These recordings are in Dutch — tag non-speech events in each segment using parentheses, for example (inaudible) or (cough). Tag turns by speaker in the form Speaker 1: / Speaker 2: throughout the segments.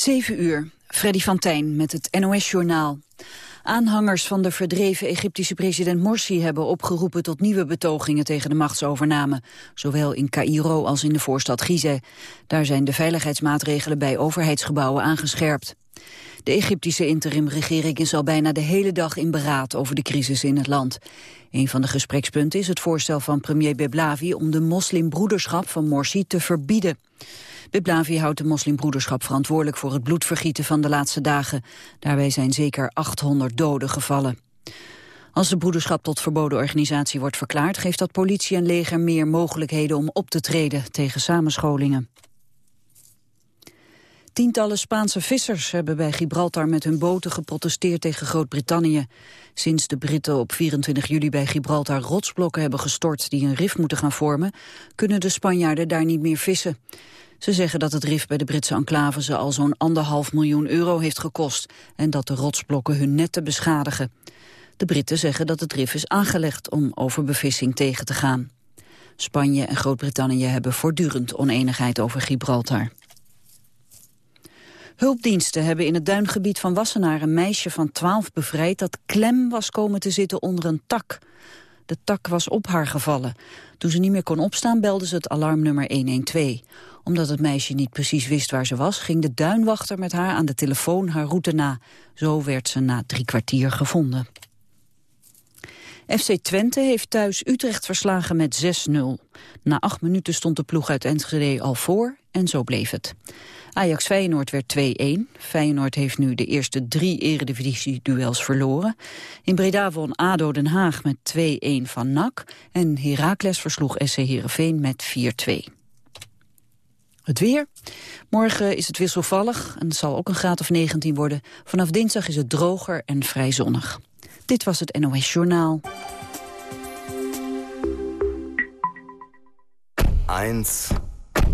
Speaker 1: 7 uur, Freddy van met het NOS-journaal. Aanhangers van de verdreven Egyptische president Morsi hebben opgeroepen tot nieuwe betogingen tegen de machtsovername, zowel in Cairo als in de voorstad Gizeh. Daar zijn de veiligheidsmaatregelen bij overheidsgebouwen aangescherpt. De Egyptische interimregering is al bijna de hele dag in beraad over de crisis in het land. Een van de gesprekspunten is het voorstel van premier Beblavi om de moslimbroederschap van Morsi te verbieden. Beblavi houdt de moslimbroederschap verantwoordelijk voor het bloedvergieten van de laatste dagen. Daarbij zijn zeker 800 doden gevallen. Als de broederschap tot verboden organisatie wordt verklaard... geeft dat politie en leger meer mogelijkheden om op te treden tegen samenscholingen. Tientallen Spaanse vissers hebben bij Gibraltar met hun boten geprotesteerd tegen Groot-Brittannië. Sinds de Britten op 24 juli bij Gibraltar rotsblokken hebben gestort die een rif moeten gaan vormen, kunnen de Spanjaarden daar niet meer vissen. Ze zeggen dat het rif bij de Britse enclave ze al zo'n anderhalf miljoen euro heeft gekost en dat de rotsblokken hun netten beschadigen. De Britten zeggen dat het rif is aangelegd om overbevissing tegen te gaan. Spanje en Groot-Brittannië hebben voortdurend oneenigheid over Gibraltar. Hulpdiensten hebben in het duingebied van Wassenaar een meisje van 12 bevrijd dat klem was komen te zitten onder een tak. De tak was op haar gevallen. Toen ze niet meer kon opstaan belde ze het alarmnummer 112 omdat het meisje niet precies wist waar ze was... ging de duinwachter met haar aan de telefoon haar route na. Zo werd ze na drie kwartier gevonden. FC Twente heeft thuis Utrecht verslagen met 6-0. Na acht minuten stond de ploeg uit Enschede al voor en zo bleef het. Ajax-Feyenoord werd 2-1. Feyenoord heeft nu de eerste drie eredivisie-duels verloren. In Breda won ADO Den Haag met 2-1 van NAC. En Heracles versloeg SC Heerenveen met 4-2. Het weer. Morgen is het wisselvallig en het zal ook een graad of 19 worden. Vanaf dinsdag is het droger en vrij zonnig. Dit was het NOS Journaal.
Speaker 2: 1,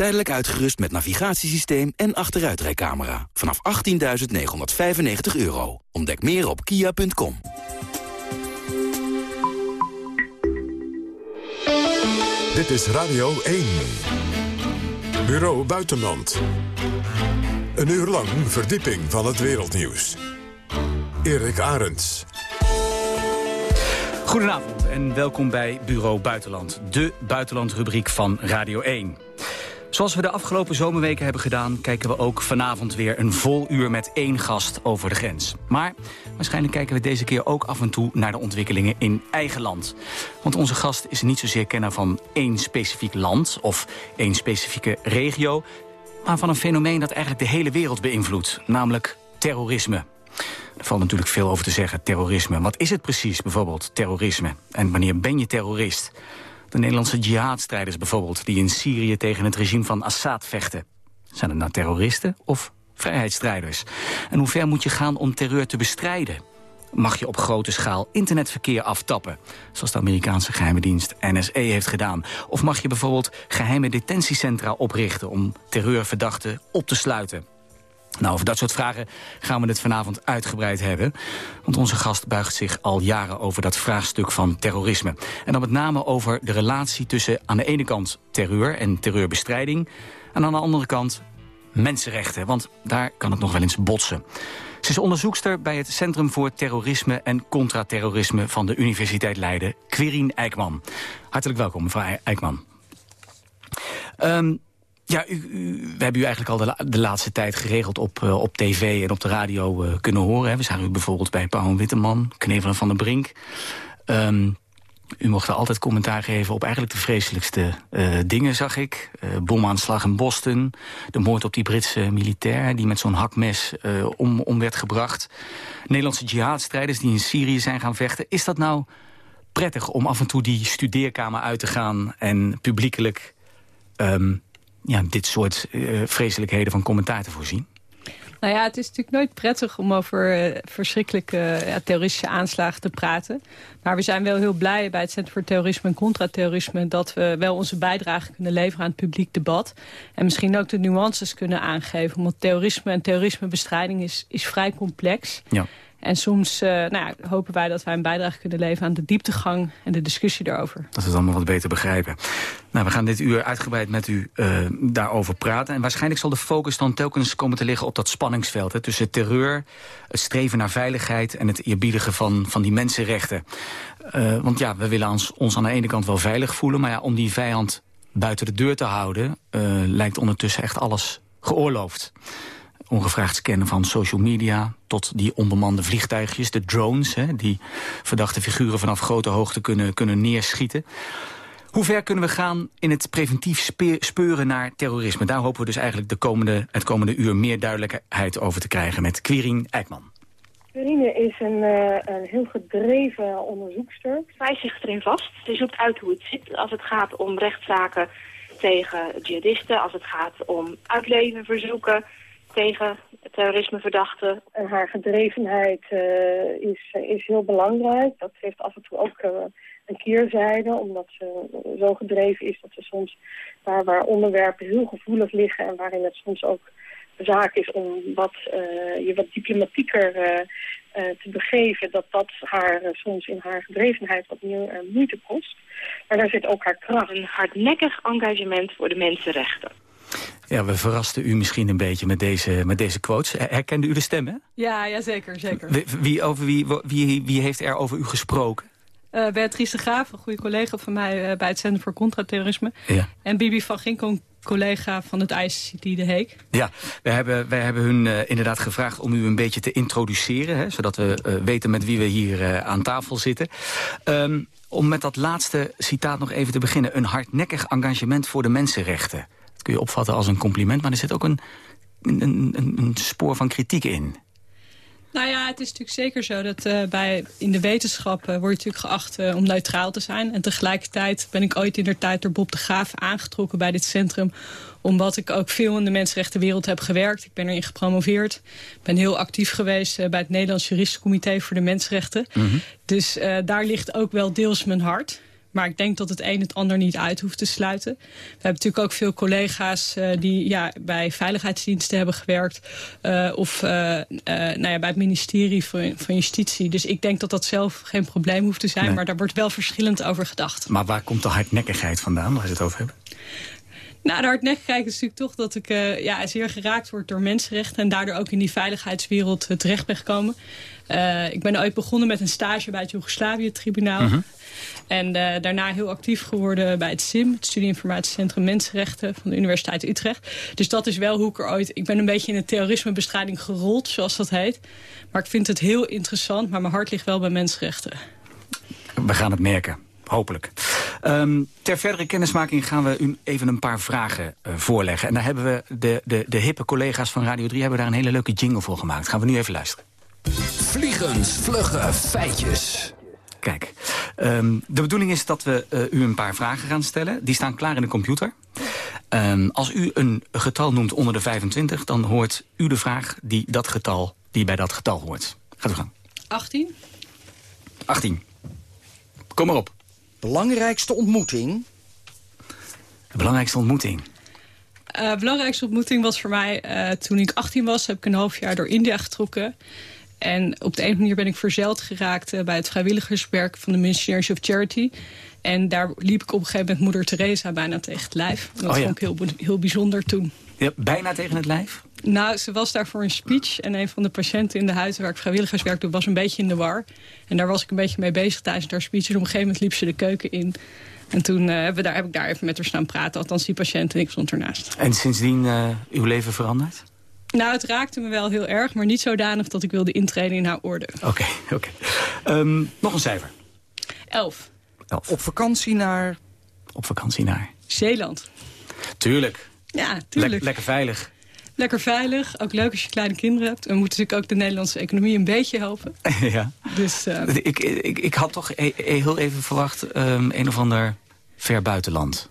Speaker 2: Tijdelijk uitgerust met navigatiesysteem en achteruitrijcamera. Vanaf 18.995 euro. Ontdek meer op kia.com.
Speaker 3: Dit is Radio 1. Bureau Buitenland. Een uur lang verdieping van het wereldnieuws. Erik Arends.
Speaker 4: Goedenavond en welkom bij Bureau Buitenland, de buitenlandrubriek van Radio 1. Zoals we de afgelopen zomerweken hebben gedaan... kijken we ook vanavond weer een vol uur met één gast over de grens. Maar waarschijnlijk kijken we deze keer ook af en toe... naar de ontwikkelingen in eigen land. Want onze gast is niet zozeer kenner van één specifiek land... of één specifieke regio... maar van een fenomeen dat eigenlijk de hele wereld beïnvloedt. Namelijk terrorisme. Er valt natuurlijk veel over te zeggen, terrorisme. Wat is het precies, bijvoorbeeld, terrorisme? En wanneer ben je terrorist? De Nederlandse jihadstrijders bijvoorbeeld... die in Syrië tegen het regime van Assad vechten. Zijn het nou terroristen of vrijheidsstrijders? En hoe ver moet je gaan om terreur te bestrijden? Mag je op grote schaal internetverkeer aftappen? Zoals de Amerikaanse geheime dienst NSA heeft gedaan. Of mag je bijvoorbeeld geheime detentiecentra oprichten... om terreurverdachten op te sluiten? Nou, over dat soort vragen gaan we het vanavond uitgebreid hebben. Want onze gast buigt zich al jaren over dat vraagstuk van terrorisme. En dan met name over de relatie tussen aan de ene kant terreur en terreurbestrijding... en aan de andere kant mensenrechten, want daar kan het nog wel eens botsen. Ze is onderzoekster bij het Centrum voor Terrorisme en Contraterrorisme... van de Universiteit Leiden, Quirine Eijkman. Hartelijk welkom, mevrouw Eijkman. Um, ja, we hebben u eigenlijk al de, de laatste tijd geregeld op, uh, op tv en op de radio uh, kunnen horen. Hè. We zagen u bijvoorbeeld bij Pauw Witteman, Knevelen van der Brink. Um, U mocht er altijd commentaar geven op eigenlijk de vreselijkste uh, dingen, zag ik. Bomaanslag in Boston, de moord op die Britse militair... die met zo'n hakmes om, om werd gebracht. Nederlandse jihadstrijders die in Syrië zijn gaan vechten. Is dat nou prettig om af en toe die studeerkamer uit te gaan... en publiekelijk um, ja, dit soort vreselijkheden van commentaar te voorzien?
Speaker 5: Nou ja, het is natuurlijk nooit prettig om over uh, verschrikkelijke ja, terroristische aanslagen te praten. Maar we zijn wel heel blij bij het Centrum voor Terrorisme en Contraterrorisme... dat we wel onze bijdrage kunnen leveren aan het publiek debat. En misschien ook de nuances kunnen aangeven. Want terrorisme en terrorismebestrijding is, is vrij complex. Ja. En soms uh, nou ja, hopen wij dat wij een bijdrage kunnen leveren aan de dieptegang en de discussie daarover.
Speaker 4: Dat we het allemaal wat beter begrijpen. Nou, we gaan dit uur uitgebreid met u uh, daarover praten. En waarschijnlijk zal de focus dan telkens komen te liggen op dat spanningsveld. Tussen terreur, het streven naar veiligheid en het eerbiedigen van, van die mensenrechten. Uh, want ja, we willen ons, ons aan de ene kant wel veilig voelen. Maar ja, om die vijand buiten de deur te houden... lijkt ondertussen echt alles geoorloofd ongevraagd scannen van social media... tot die onbemande vliegtuigjes, de drones... Hè, die verdachte figuren vanaf grote hoogte kunnen, kunnen neerschieten. Hoe ver kunnen we gaan in het preventief speuren naar terrorisme? Daar hopen we dus eigenlijk de komende, het komende uur meer duidelijkheid over te krijgen met Quirin Eijkman.
Speaker 6: Quirine is een, uh, een heel gedreven onderzoekster.
Speaker 7: Zij zich erin vast. Ze zoekt uit hoe het zit als het gaat om rechtszaken tegen jihadisten, als het gaat om uitlevenverzoeken, tegen terrorismeverdachten.
Speaker 6: En haar gedrevenheid uh, is, is heel belangrijk. Dat heeft af en toe ook uh, een keerzijde, omdat ze zo gedreven is dat ze soms daar waar onderwerpen heel gevoelig liggen en waarin het soms ook zaak is om wat, uh, je wat diplomatieker te begeven, dat dat haar soms in haar gedrevenheid wat meer moeite kost. Maar daar zit ook haar kracht.
Speaker 7: Een hardnekkig engagement voor de mensenrechten.
Speaker 4: Ja, we verrasten u misschien een beetje met deze, met deze quotes. Herkende u de stem, hè?
Speaker 5: Ja, ja zeker, zeker.
Speaker 4: Wie, over wie, wie, wie heeft er over u gesproken?
Speaker 5: Uh, Beatrice de Graaf, een goede collega van mij uh, bij het Centrum voor Contraterrorisme. Ja. En Bibi van Ginkel, een collega van het ICT De Heek.
Speaker 4: Ja, wij hebben, wij hebben hun uh, inderdaad gevraagd om u een beetje te introduceren... Hè, zodat we weten met wie we hier aan tafel zitten. Um, om met dat laatste citaat nog even te beginnen. Een hardnekkig engagement voor de mensenrechten. Kun je opvatten als een compliment, maar er zit ook een, een, een, een spoor van kritiek in.
Speaker 5: Nou ja, het is natuurlijk zeker zo dat uh, bij, in de wetenschap uh, word je natuurlijk geacht uh, om neutraal te zijn. En tegelijkertijd ben ik ooit in de tijd door Bob de Graaf aangetrokken bij dit centrum. Omdat ik ook veel in de mensenrechtenwereld heb gewerkt. Ik ben erin gepromoveerd. ben heel actief geweest bij het Nederlands Juristencomité voor de Mensenrechten. Mm -hmm. Dus daar ligt ook wel deels mijn hart. Maar ik denk dat het een het ander niet uit hoeft te sluiten. We hebben natuurlijk ook veel collega's uh, die ja, bij veiligheidsdiensten hebben gewerkt. Uh, of uh, nou ja, bij het ministerie van, van, Justitie. Dus ik denk dat dat zelf geen probleem hoeft te zijn. Nee. Maar daar wordt wel verschillend over gedacht.
Speaker 4: Maar waar komt de hardnekkigheid vandaan, waar ze het over hebben?
Speaker 5: Nou, de hardnekkigheid is natuurlijk toch dat ik uh, ja, zeer geraakt word door mensenrechten... en daardoor ook in die veiligheidswereld uh, terecht ben gekomen. Uh, ik ben ooit begonnen met een stage bij het Joegoslavië-tribunaal. -huh. En uh, daarna heel actief geworden bij het SIM, het Studieinformatiecentrum Mensenrechten van de Universiteit Utrecht. Dus dat is wel hoe ik er ooit... Ik ben een beetje in de terrorismebestrijding gerold, zoals dat heet. Maar ik vind het heel interessant, maar mijn hart ligt wel bij mensenrechten.
Speaker 4: We gaan het merken. Hopelijk. Um, ter verdere kennismaking gaan we u even een paar vragen uh, voorleggen. En daar hebben we de, de, de hippe collega's van Radio 3 hebben daar een hele leuke jingle voor gemaakt. Gaan we nu even luisteren.
Speaker 8: Vliegens, vlugge feitjes.
Speaker 4: Kijk, um, de bedoeling is dat we uh, u een paar vragen gaan stellen. Die staan klaar in de computer. Um, als u een getal noemt onder de 25, dan hoort u de vraag die, dat getal, die bij dat getal hoort. Gaat u gang.
Speaker 5: 18.
Speaker 4: 18. Kom maar op.
Speaker 8: Belangrijkste ontmoeting?
Speaker 4: De belangrijkste ontmoeting?
Speaker 5: De uh, belangrijkste ontmoeting was voor mij uh, toen ik 18 was. Heb ik een half jaar door India getrokken. En op de een manier ben ik verzeild geraakt uh, bij het vrijwilligerswerk van de Missionaries of Charity. En daar liep ik op een gegeven moment moeder Teresa bijna tegen het lijf. Dat oh, ja. vond ik heel, heel bijzonder toen.
Speaker 4: Ja, bijna tegen het lijf?
Speaker 5: Nou, ze was daar voor een speech. En een van de patiënten in de huis waar ik vrijwilligerswerk doe... was een beetje in de war. En daar was ik een beetje mee bezig tijdens haar speech. En op een gegeven moment liep ze de keuken in. En toen uh, heb, daar, heb ik daar even met haar staan praten. Althans, die patiënt en ik stond ernaast.
Speaker 4: En sindsdien uh, uw leven veranderd?
Speaker 5: Nou, het raakte me wel heel erg, maar niet zodanig dat ik wilde intreden in haar orde.
Speaker 4: Oké, okay, (laughs) oké. Okay. Um, nog een cijfer.
Speaker 5: Elf.
Speaker 8: Op vakantie naar...
Speaker 4: Op vakantie naar?
Speaker 5: Zeeland.
Speaker 4: Tuurlijk.
Speaker 5: Ja, tuurlijk.
Speaker 4: lekker veilig.
Speaker 5: Lekker veilig. Ook leuk als je kleine kinderen hebt. We moeten natuurlijk ook de Nederlandse economie een beetje helpen. (laughs)
Speaker 4: ja.
Speaker 5: Dus, uh...
Speaker 4: ik, ik, ik had toch e-, e heel even verwacht um, een of ander ver buitenland.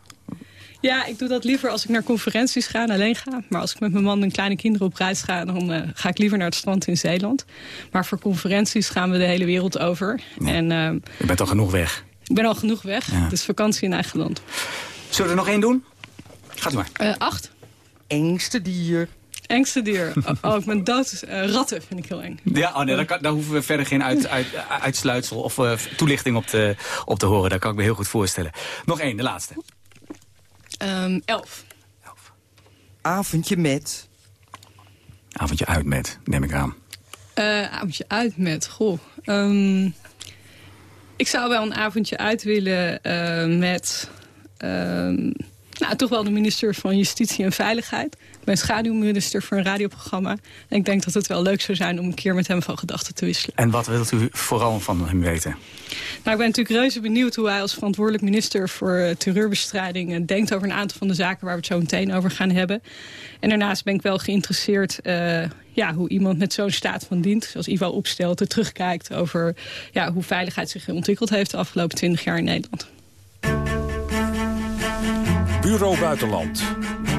Speaker 5: Ja, ik doe dat liever als ik naar conferenties ga en alleen ga. Maar als ik met mijn man en kleine kinderen op reis ga... dan uh, ga ik liever naar het strand in Zeeland. Maar voor conferenties gaan we de hele wereld over.
Speaker 4: Ja.
Speaker 5: En, uh,
Speaker 4: Je bent al genoeg weg.
Speaker 5: Ik ben al genoeg weg. Ja. Dus vakantie in eigen land.
Speaker 4: Zullen we er nog één doen? Gaat u maar.
Speaker 5: Uh, acht.
Speaker 8: Engste dier.
Speaker 5: Engste dier. (laughs) Oh, oh ik ben dood. ratten vind ik heel eng.
Speaker 4: Ja, oh nee, daar, kan, daar hoeven we verder geen uit, uit, uitsluitsel of toelichting op te, op te horen. Dat kan ik me heel goed voorstellen. Nog één, de laatste.
Speaker 5: Um, elf.
Speaker 4: elf.
Speaker 8: Avondje met?
Speaker 4: Avondje uit met, neem ik aan.
Speaker 5: Uh, avondje uit met, goh. Um, ik zou wel een avondje uit willen uh, met... Um, nou, toch wel de minister van Justitie en Veiligheid. Ik ben schaduwminister voor een radioprogramma. En ik denk dat het wel leuk zou zijn om een keer met hem van gedachten te wisselen.
Speaker 4: En wat wilt u vooral van hem weten?
Speaker 5: Nou, ik ben natuurlijk reuze benieuwd hoe hij als verantwoordelijk minister voor terreurbestrijding denkt over een aantal van de zaken waar we het zo meteen over gaan hebben. En daarnaast ben ik wel geïnteresseerd uh, ja, hoe iemand met zo'n staat van dienst, zoals Ivo opstelt, er terugkijkt over ja, hoe veiligheid zich ontwikkeld heeft de afgelopen twintig jaar in Nederland.
Speaker 9: Bureau Buitenland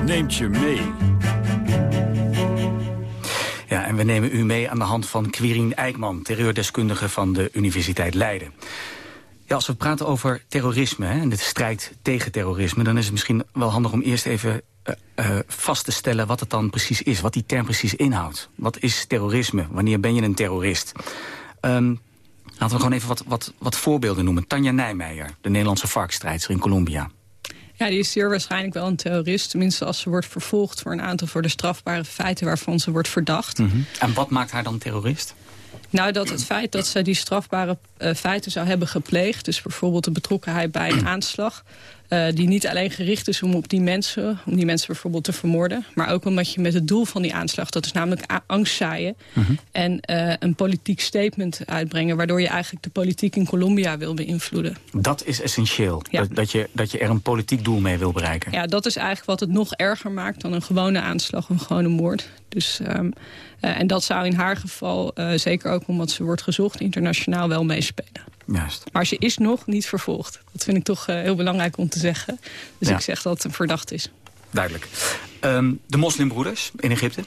Speaker 9: neemt je mee.
Speaker 4: Ja, en we nemen u mee aan de hand van Quirin Eijkman, terreurdeskundige van de Universiteit Leiden. Ja, als we praten over terrorisme hè, en de strijd tegen terrorisme... dan is het misschien wel handig om eerst even uh, uh, vast te stellen wat het dan precies is. Wat die term precies inhoudt. Wat is terrorisme? Wanneer ben je een terrorist? Um, laten we gewoon even wat, wat, wat voorbeelden noemen. Tanja Nijmeijer, de Nederlandse varkstrijdster in Colombia.
Speaker 5: Ja, die is zeer waarschijnlijk wel een terrorist. Tenminste, als ze wordt vervolgd voor een aantal voor de strafbare feiten waarvan ze wordt verdacht.
Speaker 4: Mm -hmm. En wat maakt haar dan terrorist?
Speaker 5: Nou, dat het feit dat zij die strafbare uh, feiten zou hebben gepleegd... dus bijvoorbeeld de betrokkenheid bij een (clears throat) aanslag... Uh, die niet alleen gericht is om op die mensen, om die mensen bijvoorbeeld te vermoorden, maar ook omdat je met het doel van die aanslag, dat is namelijk angst zaaien
Speaker 4: Mhm.
Speaker 5: uh -huh. en uh, een politiek statement uitbrengen, waardoor je eigenlijk de politiek in Colombia wil beïnvloeden.
Speaker 4: Dat is essentieel,
Speaker 5: Ja.
Speaker 4: dat, dat, je, dat je er een politiek doel mee wil bereiken.
Speaker 5: Ja, dat is eigenlijk wat het nog erger maakt dan een gewone aanslag, een gewone moord. Dus, um, en dat zou in haar geval, uh, zeker ook omdat ze wordt gezocht, internationaal wel meespelen.
Speaker 4: Juist.
Speaker 5: Maar ze is nog niet vervolgd. Dat vind ik toch uh, heel belangrijk om te zeggen. Dus
Speaker 4: Ja.
Speaker 5: ik zeg dat het een verdacht is.
Speaker 4: Duidelijk. Um, de moslimbroeders in Egypte?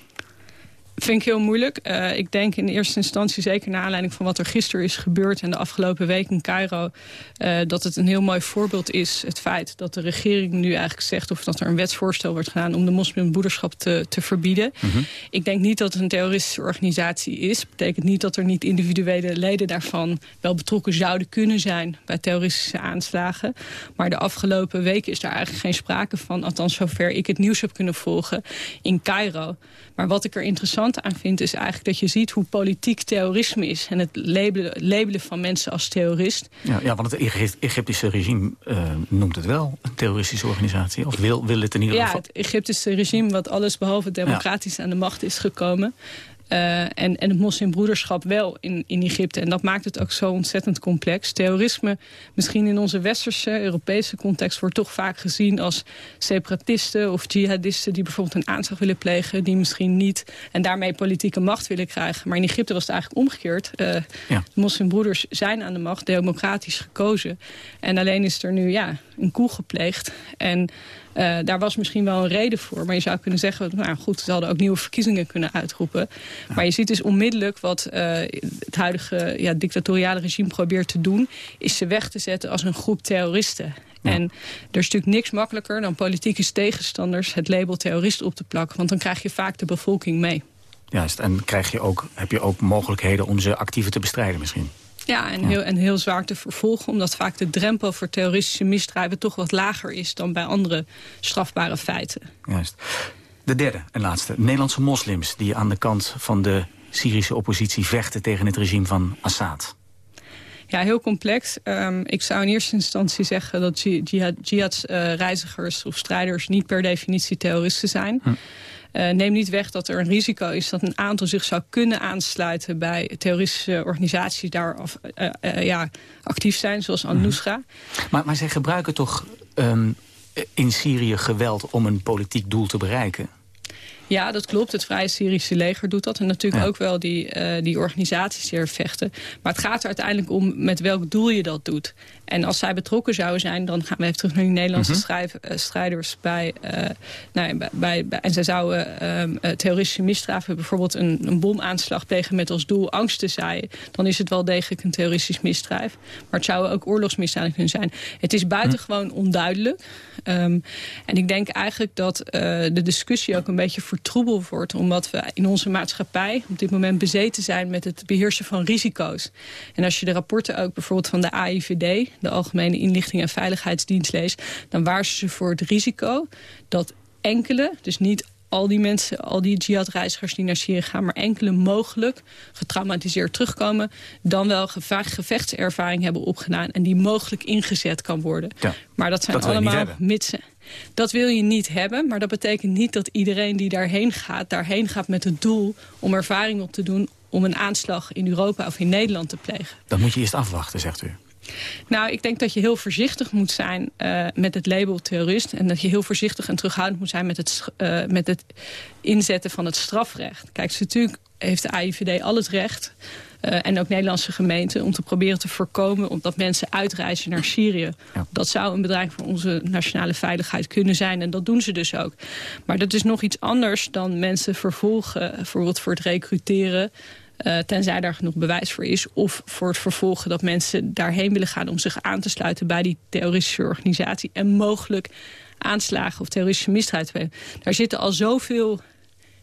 Speaker 5: Vind ik heel moeilijk. Uh, ik denk in eerste instantie, zeker naar aanleiding van wat er gisteren is gebeurd... en de afgelopen week in Cairo, uh, dat het een heel mooi voorbeeld is... het feit dat de regering nu eigenlijk zegt... of dat er een wetsvoorstel wordt gedaan om de moslimbroederschap te, te verbieden.
Speaker 4: Mm -hmm.
Speaker 5: Ik denk niet dat het een terroristische organisatie is. Dat betekent niet dat er niet individuele leden daarvan... wel betrokken zouden kunnen zijn bij terroristische aanslagen. Maar de afgelopen weken is daar eigenlijk geen sprake van. Althans, zover ik het nieuws heb kunnen volgen in Cairo. Maar wat ik er interessant aan vind is eigenlijk dat je ziet hoe politiek terrorisme is. En het labelen, labelen van mensen als terrorist.
Speaker 4: Ja, ja want het Egypt- Egyptische regime uh, noemt het wel een terroristische organisatie. Of wil, wil het in ieder
Speaker 5: Ja,
Speaker 4: geval.
Speaker 5: het Egyptische regime wat alles behalve democratisch aan de macht is gekomen. Uh, en, en het moslimbroederschap wel in, in Egypte. En dat maakt het ook zo ontzettend complex. Terrorisme, misschien in onze westerse, Europese context... wordt toch vaak gezien als separatisten of jihadisten... die bijvoorbeeld een aanslag willen plegen... die misschien niet en daarmee politieke macht willen krijgen. Maar in Egypte was het eigenlijk omgekeerd. Uh,
Speaker 4: Ja.
Speaker 5: De moslimbroeders zijn aan de macht, democratisch gekozen. En alleen is er nu ja, een koe gepleegd. En uh, daar was misschien wel een reden voor. Maar je zou kunnen zeggen, nou goed, ze hadden ook nieuwe verkiezingen kunnen uitroepen. Maar je ziet dus onmiddellijk wat uh, het huidige ja, dictatoriale regime probeert te doen... is ze weg te zetten als een groep terroristen.
Speaker 4: Ja.
Speaker 5: En er is natuurlijk niks makkelijker dan politieke tegenstanders... het label terrorist op te plakken. Want dan krijg je vaak de bevolking mee.
Speaker 4: Juist, en krijg je ook, heb je ook mogelijkheden om ze actiever te bestrijden misschien?
Speaker 5: Ja, en,
Speaker 4: Ja.
Speaker 5: Heel, en heel zwaar te vervolgen. Omdat vaak de drempel voor terroristische misdrijven... toch wat lager is dan bij andere strafbare feiten.
Speaker 4: Juist. De derde en laatste. Nederlandse moslims die aan de kant van de Syrische oppositie vechten tegen het regime van Assad.
Speaker 5: Ja, heel complex. Um, ik zou in eerste instantie zeggen dat jihad, jihad uh, reizigers of strijders niet per definitie terroristen zijn.
Speaker 4: Hm.
Speaker 5: Uh, neem niet weg dat er een risico is dat een aantal zich zou kunnen aansluiten... bij terroristische organisaties daar of, ja, actief zijn, zoals Al-Nusra.
Speaker 4: Mhm. Maar, maar zij gebruiken toch um, in Syrië geweld om een politiek doel te bereiken?
Speaker 5: Ja, dat klopt. Het Vrije Syrische leger doet dat. En natuurlijk ook wel die, uh, die organisaties die er vechten. Maar het gaat er uiteindelijk om met welk doel je dat doet. En als zij betrokken zouden zijn, dan gaan we even terug naar die Nederlandse mm -hmm. strijders bij, uh, nou, bij, bij, bij, En zij zouden um, terroristische misstraven, bijvoorbeeld een, een bomaanslag plegen met als doel angst te zaaien. Dan is het wel degelijk een terroristisch misdrijf. Maar het zouden ook oorlogsmisdaden kunnen zijn. Het is buitengewoon onduidelijk. Um, en ik denk eigenlijk dat de discussie ook een beetje vertroebeld wordt. Omdat we in onze maatschappij op dit moment bezeten zijn met het beheersen van risico's. En als je de rapporten ook bijvoorbeeld van de AIVD de Algemene Inlichting en Veiligheidsdienst leest... dan waarschuwen ze voor het risico dat enkele, dus niet al die mensen, al die jihadreizigers die naar Syrië gaan... maar enkele mogelijk getraumatiseerd terugkomen... dan wel gevechtservaring hebben opgedaan... en die mogelijk ingezet kan worden. Ja, maar dat zijn allemaal mitsen. Dat wil je niet hebben, maar dat betekent niet dat iedereen die daarheen gaat... daarheen gaat met het doel om ervaring op te doen... om een aanslag in Europa of in Nederland te plegen.
Speaker 4: Dat moet je eerst afwachten, zegt u.
Speaker 5: Nou, ik denk dat je heel voorzichtig moet zijn uh, met het label terrorist. En dat je heel voorzichtig en terughoudend moet zijn met het, uh, met het inzetten van het strafrecht. Kijk, natuurlijk heeft de AIVD al het recht... Uh, en ook Nederlandse gemeenten om te proberen te voorkomen... omdat mensen uitreizen naar Syrië. Ja. Dat zou een bedreiging voor onze nationale veiligheid kunnen zijn. En dat doen ze dus ook. Maar dat is nog iets anders dan mensen vervolgen... bijvoorbeeld voor het recruteren uh, tenzij daar genoeg bewijs voor is. Of voor het vervolgen dat mensen daarheen willen gaan... om zich aan te sluiten bij die terroristische organisatie. En mogelijk aanslagen of terroristische misdrijven. Daar zitten al zoveel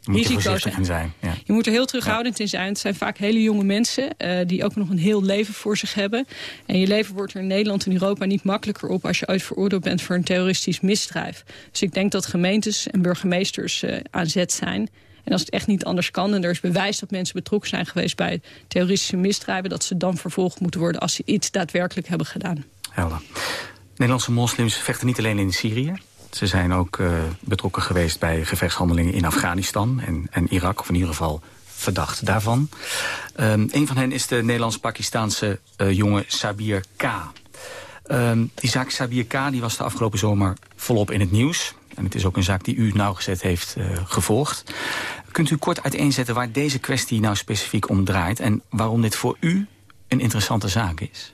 Speaker 5: risico's
Speaker 4: in zijn. Ja.
Speaker 5: Je moet er heel terughoudend ja. in zijn. Het zijn vaak hele jonge mensen uh, die ook nog een heel leven voor zich hebben. En je leven wordt er in Nederland en Europa niet makkelijker op... als je ooit veroordeeld bent voor een terroristisch misdrijf. Dus ik denk dat gemeentes en burgemeesters uh, aan zet zijn... En als het echt niet anders kan en er is bewijs dat mensen betrokken zijn geweest bij terroristische misdrijven, dat ze dan vervolgd moeten worden als ze iets daadwerkelijk hebben gedaan.
Speaker 4: Helder. Nederlandse moslims vechten niet alleen in Syrië. Ze zijn ook uh, betrokken geweest bij gevechtshandelingen in Afghanistan en, en Irak, of in ieder geval verdacht daarvan. Um, een van hen is de Nederlands-Pakistaanse uh, jonge Sabir K. Um, die zaak Sabir K die was de afgelopen zomer volop in het nieuws. En het is ook een zaak die u nauwgezet heeft uh, gevolgd. Kunt u kort uiteenzetten waar deze kwestie nou specifiek om draait... en waarom dit voor u een interessante zaak is?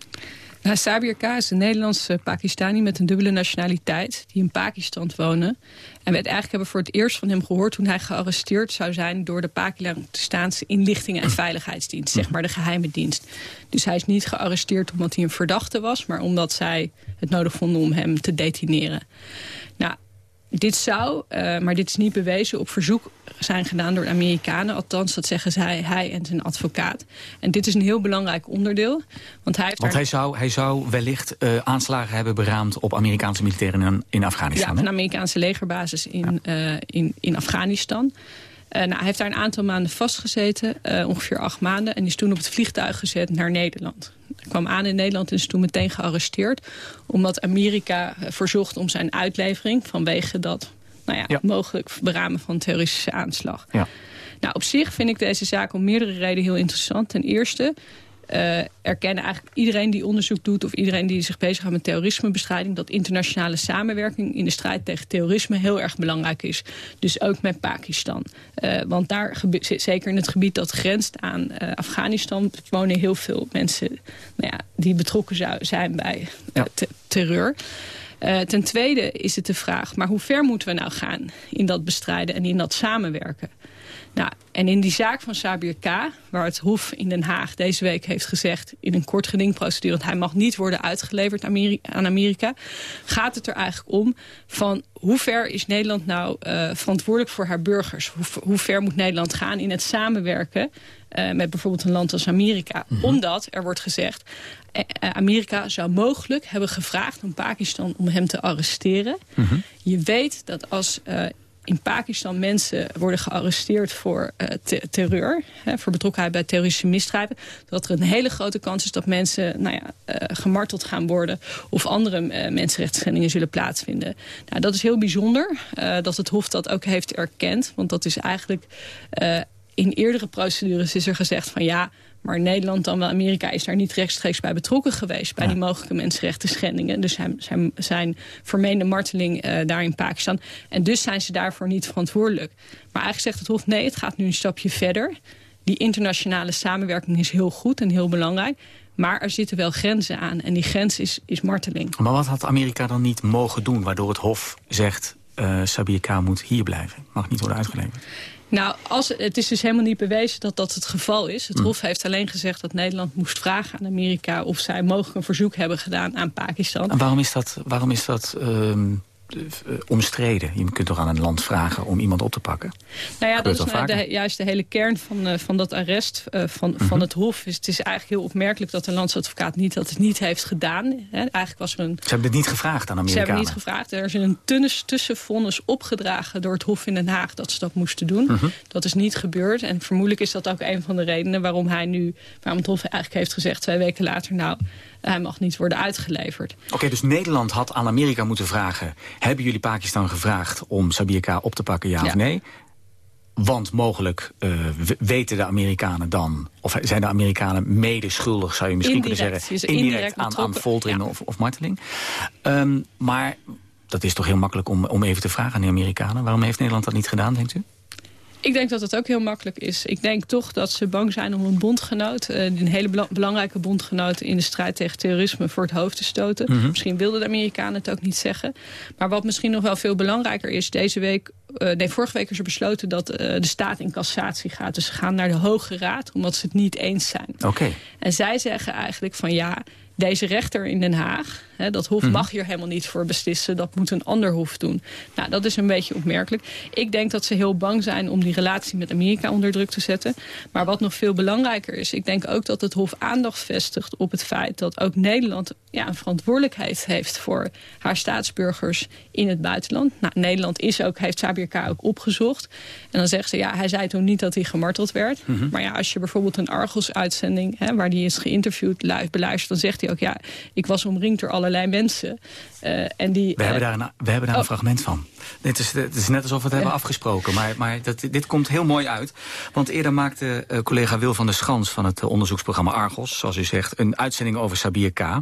Speaker 5: Nou, Sabir K. is een Nederlandse Pakistani met een dubbele nationaliteit... die in Pakistan wonen. En we eigenlijk hebben voor het eerst van hem gehoord... toen hij gearresteerd zou zijn door de Pakistaanse inlichtingen en veiligheidsdienst. Zeg maar de geheime dienst. Dus hij is niet gearresteerd omdat hij een verdachte was... maar omdat zij het nodig vonden om hem te detineren. Nou, dit zou, uh, maar dit is niet bewezen, op verzoek zijn gedaan door de Amerikanen. Althans, dat zeggen zij, hij en zijn advocaat. En dit is een heel belangrijk onderdeel. Want hij, heeft
Speaker 4: want hij, zou, hij zou wellicht uh, aanslagen hebben beraamd op Amerikaanse militairen in, in Afghanistan.
Speaker 5: Ja, een Amerikaanse legerbasis in, ja. uh, in, in Afghanistan. Uh, nou, hij heeft daar een aantal maanden vastgezeten, uh, ongeveer acht maanden. En is toen op het vliegtuig gezet naar Nederland. Hij kwam aan in Nederland en is toen meteen gearresteerd. Omdat Amerika verzocht om zijn uitlevering vanwege dat nou ja, ja. mogelijk beramen van een terroristische aanslag. Ja. Nou, op zich vind ik deze zaak om meerdere redenen heel interessant. Ten eerste uh, erkennen eigenlijk iedereen die onderzoek doet... of iedereen die zich bezighoudt met terrorismebestrijding... dat internationale samenwerking in de strijd tegen terrorisme heel erg belangrijk is. Dus ook met Pakistan. Uh, want daar, zeker in het gebied dat grenst aan uh, Afghanistan... wonen heel veel mensen nou ja, die betrokken zou zijn bij ja. terreur. Uh, ten tweede is het de vraag, maar hoe ver moeten we nou gaan in dat bestrijden en in dat samenwerken? Nou, en in die zaak van Sabir K., waar het Hof in Den Haag deze week heeft gezegd... in een kort gedingprocedure, dat hij mag niet worden uitgeleverd aan Amerika... gaat het er eigenlijk om van hoe ver is Nederland nou uh, verantwoordelijk voor haar burgers? Hoe, hoe, ver moet Nederland gaan in het samenwerken uh, met bijvoorbeeld een land als Amerika? Mm -hmm. Omdat, er wordt gezegd, uh, Amerika zou mogelijk hebben gevraagd aan Pakistan om hem te arresteren. Mm -hmm. Je weet dat als in Pakistan mensen worden gearresteerd voor uh, terreur. Hè, voor betrokkenheid bij terroristische misdrijven. Dat er een hele grote kans is dat mensen nou ja, uh, gemarteld gaan worden. Of andere uh, mensenrechtsschendingen zullen plaatsvinden. Nou, dat is heel bijzonder dat het Hof dat ook heeft erkend. Want dat is eigenlijk... in eerdere procedures is er gezegd van ja maar Nederland dan wel Amerika is daar niet rechtstreeks bij betrokken geweest... bij die mogelijke mensenrechten schendingen. Dus zijn, zijn, zijn vermeende marteling uh, daar in Pakistan. En dus zijn ze daarvoor niet verantwoordelijk. Maar eigenlijk zegt het Hof, nee, het gaat nu een stapje verder. Die internationale samenwerking is heel goed en heel belangrijk. Maar er zitten wel grenzen aan. En die grens is, is marteling.
Speaker 4: Maar wat had Amerika dan niet mogen doen... waardoor het Hof zegt... Uh, Sabir K. moet hier blijven. Mag niet worden uitgeleverd.
Speaker 5: Nou, als, het is dus helemaal niet bewezen dat dat het geval is. Het hm. Hof heeft alleen gezegd dat Nederland moest vragen aan Amerika... of zij mogelijk een verzoek hebben gedaan aan Pakistan.
Speaker 4: En waarom is dat, waarom is dat uh, eh, omstreden. Je kunt toch aan een land vragen om iemand op te pakken?
Speaker 5: Nou ja, dat is nou de, juist de hele kern van, uh, van dat arrest uh, van, -hmm. van het Hof. Is, het is eigenlijk heel opmerkelijk dat de landsadvocaat niet, dat het niet heeft gedaan. Hè. Eigenlijk was er een,
Speaker 4: Ze hebben het niet gevraagd aan Amerikanen? Ze
Speaker 5: hebben het niet gevraagd. Er is een tussenvonnis opgedragen door het Hof in Den Haag dat ze dat moesten doen. -hmm. Dat is niet gebeurd. En vermoedelijk is dat ook een van de redenen waarom hij nu, waarom het Hof eigenlijk heeft gezegd twee weken later, nou, hij mag niet worden uitgeleverd.
Speaker 4: Oké, dus Nederland had aan Amerika moeten vragen... hebben jullie Pakistan gevraagd om Sabir K. op te pakken, ja, of nee? Want mogelijk uh, weten de Amerikanen dan... of zijn de Amerikanen medeschuldig, zou je misschien
Speaker 5: indirect,
Speaker 4: kunnen zeggen... indirect, indirect aan, aan foltering ja. of, of marteling. Um, maar dat is toch heel makkelijk om, om even te vragen aan de Amerikanen. Waarom heeft Nederland dat niet gedaan, denkt u?
Speaker 5: Ik denk dat het ook heel makkelijk is. Ik denk toch dat ze bang zijn om een bondgenoot... Uh, een hele bela belangrijke bondgenoot in de strijd tegen terrorisme... voor het hoofd te stoten. Mm -hmm. Misschien wilden de Amerikanen het ook niet zeggen. Maar wat misschien nog wel veel belangrijker is... deze week, uh, nee, vorige week is er besloten dat uh, de staat in cassatie gaat. Dus ze gaan naar de Hoge Raad, omdat ze het niet eens zijn.
Speaker 4: Okay.
Speaker 5: En zij zeggen eigenlijk van ja deze rechter in Den Haag, dat hof -hmm. mag hier helemaal niet voor beslissen. Dat moet een ander hof doen. Nou, dat is een beetje opmerkelijk. Ik denk dat ze heel bang zijn om die relatie met Amerika onder druk te zetten. Maar wat nog veel belangrijker is, ik denk ook dat het hof aandacht vestigt op het feit dat ook Nederland ja, een verantwoordelijkheid heeft voor haar staatsburgers in het buitenland. Nou, Nederland is ook, heeft Sabir K. ook opgezocht. En dan zegt ze, ja, hij zei toen niet dat hij gemarteld werd. Mm -hmm. Maar ja, als je bijvoorbeeld een Argos-uitzending, waar die is geïnterviewd, live beluistert, dan zegt hij ook, ja, ik was omringd door allerlei mensen. Uh, en die,
Speaker 4: we, uh, hebben daar een, we hebben daar oh. een fragment van. Dit is, het is net alsof we het hebben afgesproken. Maar, maar dat, dit komt heel mooi uit. Want eerder maakte uh, collega Wil van der Schans van het onderzoeksprogramma Argos... zoals u zegt, een uitzending over Sabir K.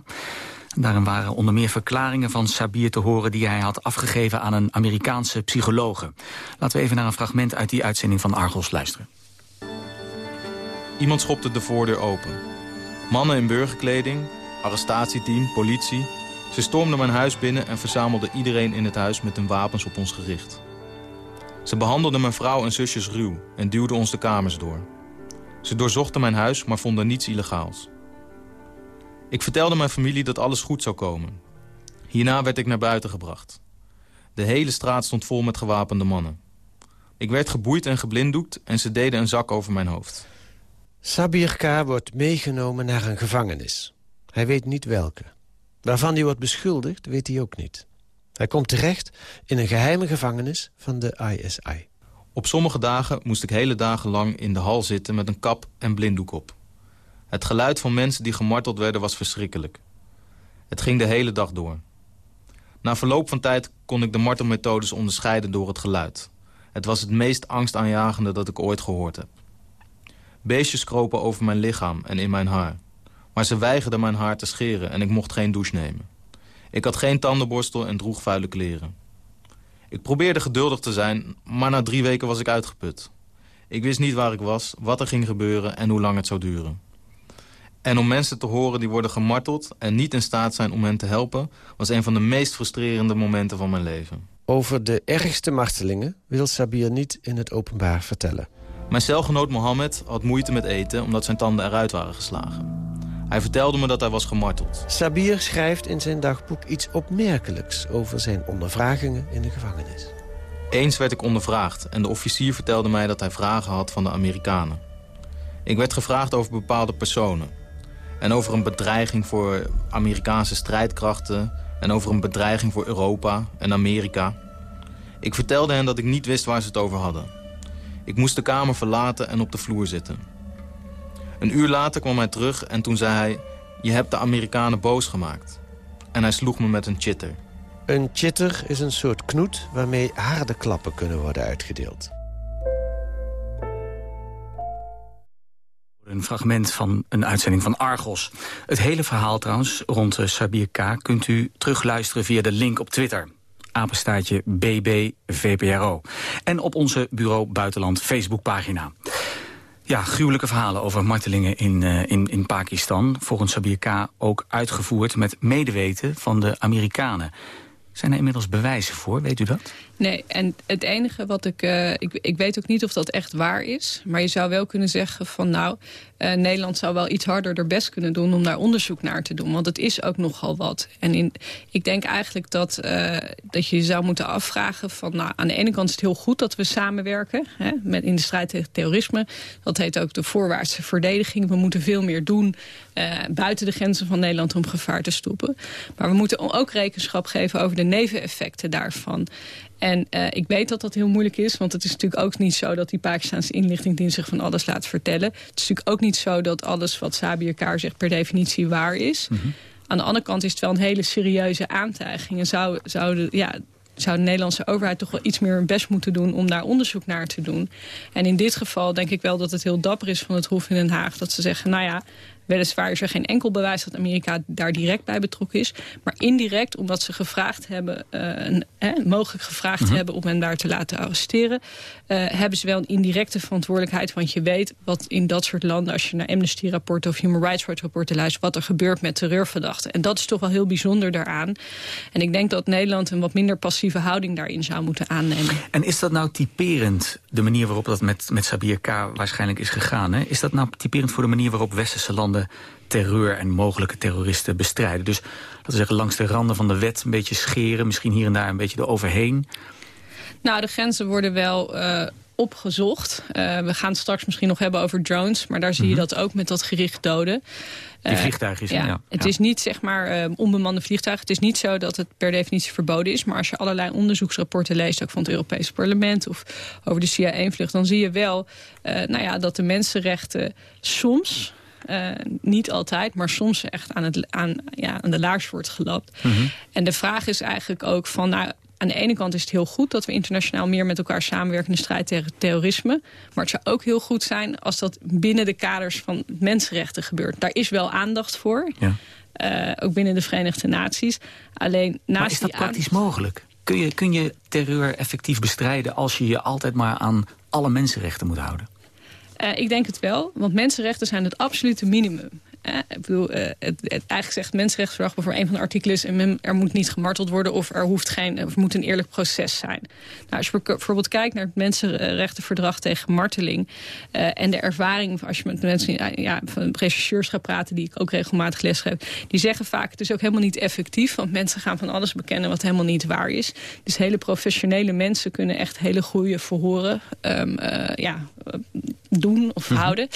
Speaker 4: Daarin waren onder meer verklaringen van Sabir te horen... die hij had afgegeven aan een Amerikaanse psychologe. Laten we even naar een fragment uit die uitzending van Argos luisteren.
Speaker 10: Iemand schopte de voordeur open. Mannen in burgerkleding, arrestatieteam, politie. Ze stormden mijn huis binnen en verzamelden iedereen in het huis met hun wapens op ons gericht. Ze behandelden mijn vrouw en zusjes ruw en duwden ons de kamers door. Ze doorzochten mijn huis, maar vonden niets illegaals. Ik vertelde mijn familie dat alles goed zou komen. Hierna werd ik naar buiten gebracht. De hele straat stond vol met gewapende mannen. Ik werd geboeid en geblinddoekt en ze deden een zak over mijn hoofd.
Speaker 11: Sabir K. wordt meegenomen naar een gevangenis. Hij weet niet welke. Waarvan hij wordt beschuldigd, weet hij ook niet. Hij komt terecht in een geheime gevangenis van de ISI.
Speaker 10: Op sommige dagen moest ik hele dagen lang in de hal zitten met een kap en blinddoek op. Het geluid van mensen die gemarteld werden was verschrikkelijk. Het ging de hele dag door. Na verloop van tijd kon ik de martelmethodes onderscheiden door het geluid. Het was het meest angstaanjagende dat ik ooit gehoord heb. Beestjes kropen over mijn lichaam en in mijn haar. Maar ze weigerden mijn haar te scheren en ik mocht geen douche nemen. Ik had geen tandenborstel en droeg vuile kleren. Ik probeerde geduldig te zijn, maar na drie weken was ik uitgeput. Ik wist niet waar ik was, wat er ging gebeuren en hoe lang het zou duren. En om mensen te horen die worden gemarteld en niet in staat zijn om hen te helpen... was een van de meest frustrerende momenten van mijn leven.
Speaker 11: Over de ergste martelingen wil Sabir niet in het openbaar vertellen.
Speaker 10: Mijn celgenoot Mohammed had moeite met eten omdat zijn tanden eruit waren geslagen. Hij vertelde me dat hij was gemarteld.
Speaker 11: Sabir schrijft in zijn dagboek iets opmerkelijks over zijn ondervragingen in de gevangenis.
Speaker 10: Eens werd ik ondervraagd en de officier vertelde mij dat hij vragen had van de Amerikanen. Ik werd gevraagd over bepaalde personen. En over een bedreiging voor Amerikaanse strijdkrachten... en over een bedreiging voor Europa en Amerika. Ik vertelde hen dat ik niet wist waar ze het over hadden. Ik moest de kamer verlaten en op de vloer zitten. Een uur later kwam hij terug en toen zei hij... je hebt de Amerikanen boos gemaakt. En hij sloeg me met een chitter.
Speaker 11: Een chitter is een soort knoet waarmee harde klappen kunnen worden uitgedeeld.
Speaker 4: Een fragment van een uitzending van Argos. Het hele verhaal trouwens rond uh, Sabir K. kunt u terugluisteren via de link op Twitter. Apenstaatje BBVPRO. En op onze Bureau Buitenland Facebookpagina. Ja, gruwelijke verhalen over martelingen in, uh, in, in Pakistan. Volgens Sabir K. ook uitgevoerd met medeweten van de Amerikanen. Zijn er inmiddels bewijzen voor, weet u dat?
Speaker 5: Nee, en het enige wat ik, uh, ik... Ik weet ook niet of dat echt waar is. Maar je zou wel kunnen zeggen van nou... Uh, Nederland zou wel iets harder er best kunnen doen om daar onderzoek naar te doen. Want het is ook nogal wat. En in, ik denk eigenlijk dat, uh, dat je zou moeten afvragen van... nou, aan de ene kant is het heel goed dat we samenwerken hè, met, in de strijd tegen terrorisme. Dat heet ook de voorwaartse verdediging. We moeten veel meer doen buiten de grenzen van Nederland om gevaar te stoppen. Maar we moeten ook rekenschap geven over de neveneffecten daarvan. En uh, ik weet dat dat heel moeilijk is. Want het is natuurlijk ook niet zo dat die Pakistanse inlichtingdienst zich van alles laat vertellen. Het is natuurlijk ook niet zo dat alles wat Sabir Kaar zegt per definitie waar is. Mm -hmm. Aan de andere kant is het wel een hele serieuze aantijging. En zou, zou, de, ja, zou de Nederlandse overheid toch wel iets meer hun best moeten doen... om daar onderzoek naar te doen. En in dit geval denk ik wel dat het heel dapper is van het Hof in Den Haag... dat ze zeggen, nou ja, Weliswaar is er geen enkel bewijs dat Amerika daar direct bij betrokken is. Maar indirect, omdat ze gevraagd hebben, eh, mogelijk gevraagd uh mhm. -huh. hebben om hen daar te laten arresteren, uh, hebben ze wel een indirecte verantwoordelijkheid. Want je weet wat in dat soort landen, als je naar Amnesty-rapporten of Human Rights Watch-rapporten luistert, wat er gebeurt met terreurverdachten. En dat is toch wel heel bijzonder daaraan. En ik denk dat Nederland een wat minder passieve houding daarin zou moeten aannemen.
Speaker 4: En is dat nou typerend, de manier waarop dat met, met Sabir K. waarschijnlijk is gegaan? Hè? Is dat nou typerend voor de manier waarop westerse landen terreur en mogelijke terroristen bestrijden. Dus laten we zeggen, langs de randen van de wet een beetje scheren... misschien hier en daar een beetje eroverheen.
Speaker 5: Nou, de grenzen worden wel uh, opgezocht. Uh, we gaan het straks misschien nog hebben over drones... maar daar zie je mm -hmm. dat ook met dat gericht doden.
Speaker 4: Die vliegtuigen is
Speaker 5: ja,
Speaker 4: ja.
Speaker 5: Het
Speaker 4: ja.
Speaker 5: is niet zeg maar uh, onbemande vliegtuigen. Het is niet zo dat het per definitie verboden is. Maar als je allerlei onderzoeksrapporten leest, ook van het Europese parlement of over de CIA-vlucht, dan zie je wel uh, nou ja, dat de mensenrechten soms Uh, niet altijd, maar soms echt aan, het, aan, ja, aan de laars wordt gelapt. Mm -hmm. En de vraag is eigenlijk ook van... Nou, aan de ene kant is het heel goed dat we internationaal meer met elkaar samenwerken in de strijd tegen terrorisme. Maar het zou ook heel goed zijn als dat binnen de kaders van mensenrechten gebeurt. Daar is wel aandacht voor. Ja. Uh, ook binnen de Verenigde Naties. Alleen naast
Speaker 4: maar is dat praktisch mogelijk? Kun je, kun je terreur effectief bestrijden als je je altijd maar aan alle mensenrechten moet houden?
Speaker 5: Uh, ik denk het wel, want mensenrechten zijn het absolute minimum. Uh, ik bedoel, uh, het, het, eigenlijk zegt mensenrechtsverdrag voor een van de artikelen is... er moet niet gemarteld worden of er, hoeft geen, of moet een eerlijk proces zijn. Nou, als je bijvoorbeeld kijkt naar het mensenrechtenverdrag tegen marteling... Uh, en de ervaring, als je met mensen ja, van rechercheurs gaat praten... die ik ook regelmatig lesgeef, die zeggen vaak... het is ook helemaal niet effectief, want mensen gaan van alles bekennen... wat helemaal niet waar is. Dus hele professionele mensen kunnen echt hele goede verhoren... Um, ja, doen of -hmm. houden.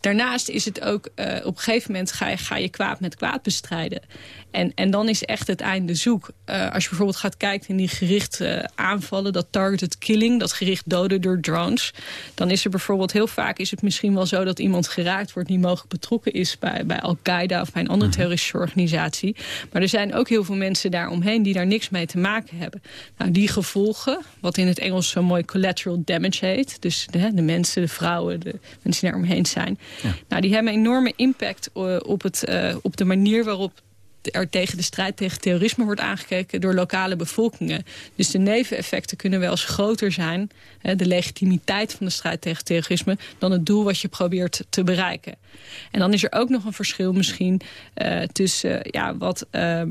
Speaker 5: Daarnaast is het ook uh, op een gegeven moment ga je, ga je kwaad met kwaad bestrijden. En, en dan is echt het einde zoek. Uh, als je bijvoorbeeld gaat kijken in die gerichte uh, aanvallen, dat targeted killing, dat gericht doden door drones, dan is er bijvoorbeeld heel vaak is het misschien wel zo dat iemand geraakt wordt die mogelijk betrokken is bij, bij Al-Qaeda of bij een andere terroristische organisatie. Maar er zijn ook heel veel mensen daaromheen die daar niks mee te maken hebben. Nou, die gevolgen, wat in het Engels zo mooi collateral damage heet, dus de, de mensen, de vrouwen, de mensen die daaromheen zijn, ja. nou, die hebben een enorme impact op, het, uh, op de manier waarop er tegen de strijd tegen terrorisme wordt aangekeken door lokale bevolkingen. Dus de neveneffecten kunnen wel eens groter zijn, de legitimiteit van de strijd tegen terrorisme, dan het doel wat je probeert te bereiken. En dan is er ook nog een verschil misschien uh, tussen ja, wat... Uh,